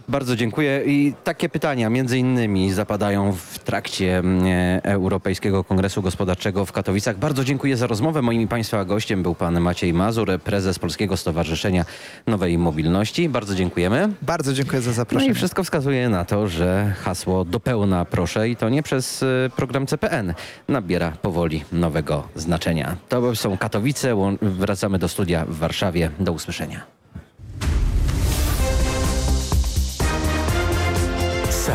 Bardzo dziękuję. I takie pytania między innymi zapadają w trakcie mm, e, Europejskiego Kongresu Gospodarczego w Katowicach. Bardzo dziękuję za rozmowę. Moim Państwa gościem był pan Maciej Mazur, prezes Polskiego Stowarzyszenia Nowej Mobilności. Bardzo dziękujemy. Bardzo dziękuję za No zaproszenie. i wszystko wskazuje na to, że hasło do pełna proszę i to nie przez e, program CPN nabiera powoli nowego znaczenia. To są Katowice. Wracamy do studia w Warszawie. Do usłyszenia.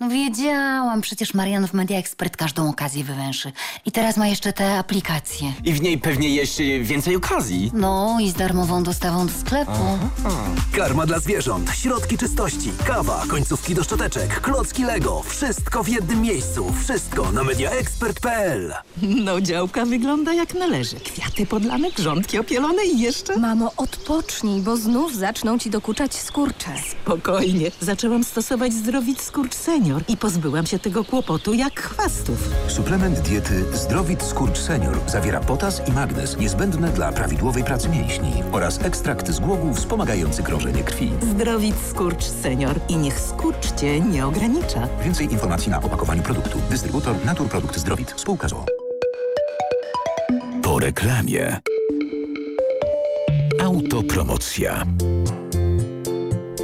No wiedziałam, przecież Marian w Media Expert każdą okazję wywęszy. I teraz ma jeszcze te aplikacje. I w niej pewnie jeszcze więcej okazji. No i z darmową dostawą do sklepu. Karma dla zwierząt, środki czystości, kawa, końcówki do szczoteczek, klocki Lego. Wszystko w jednym miejscu. Wszystko na mediaexpert.pl No działka wygląda jak należy. Kwiaty podlane, grządki opielone i jeszcze... Mamo, odpocznij, bo znów zaczną ci dokuczać skurcze. Spokojnie. Zaczęłam stosować Zdrowit Skurcz Senior i pozbyłam się tego kłopotu jak chwastów. Suplement diety Zdrowit Skurcz Senior zawiera potas i magnez niezbędne dla prawidłowej pracy mięśni oraz ekstrakt z głogu wspomagający krążenie krwi. Zdrowit Skurcz Senior i niech skurcz cię nie ogranicza. Więcej informacji na opakowaniu produktu. Dystrybutor Naturprodukt Zdrowit. Spółka ZOO. Po reklamie. Autopromocja.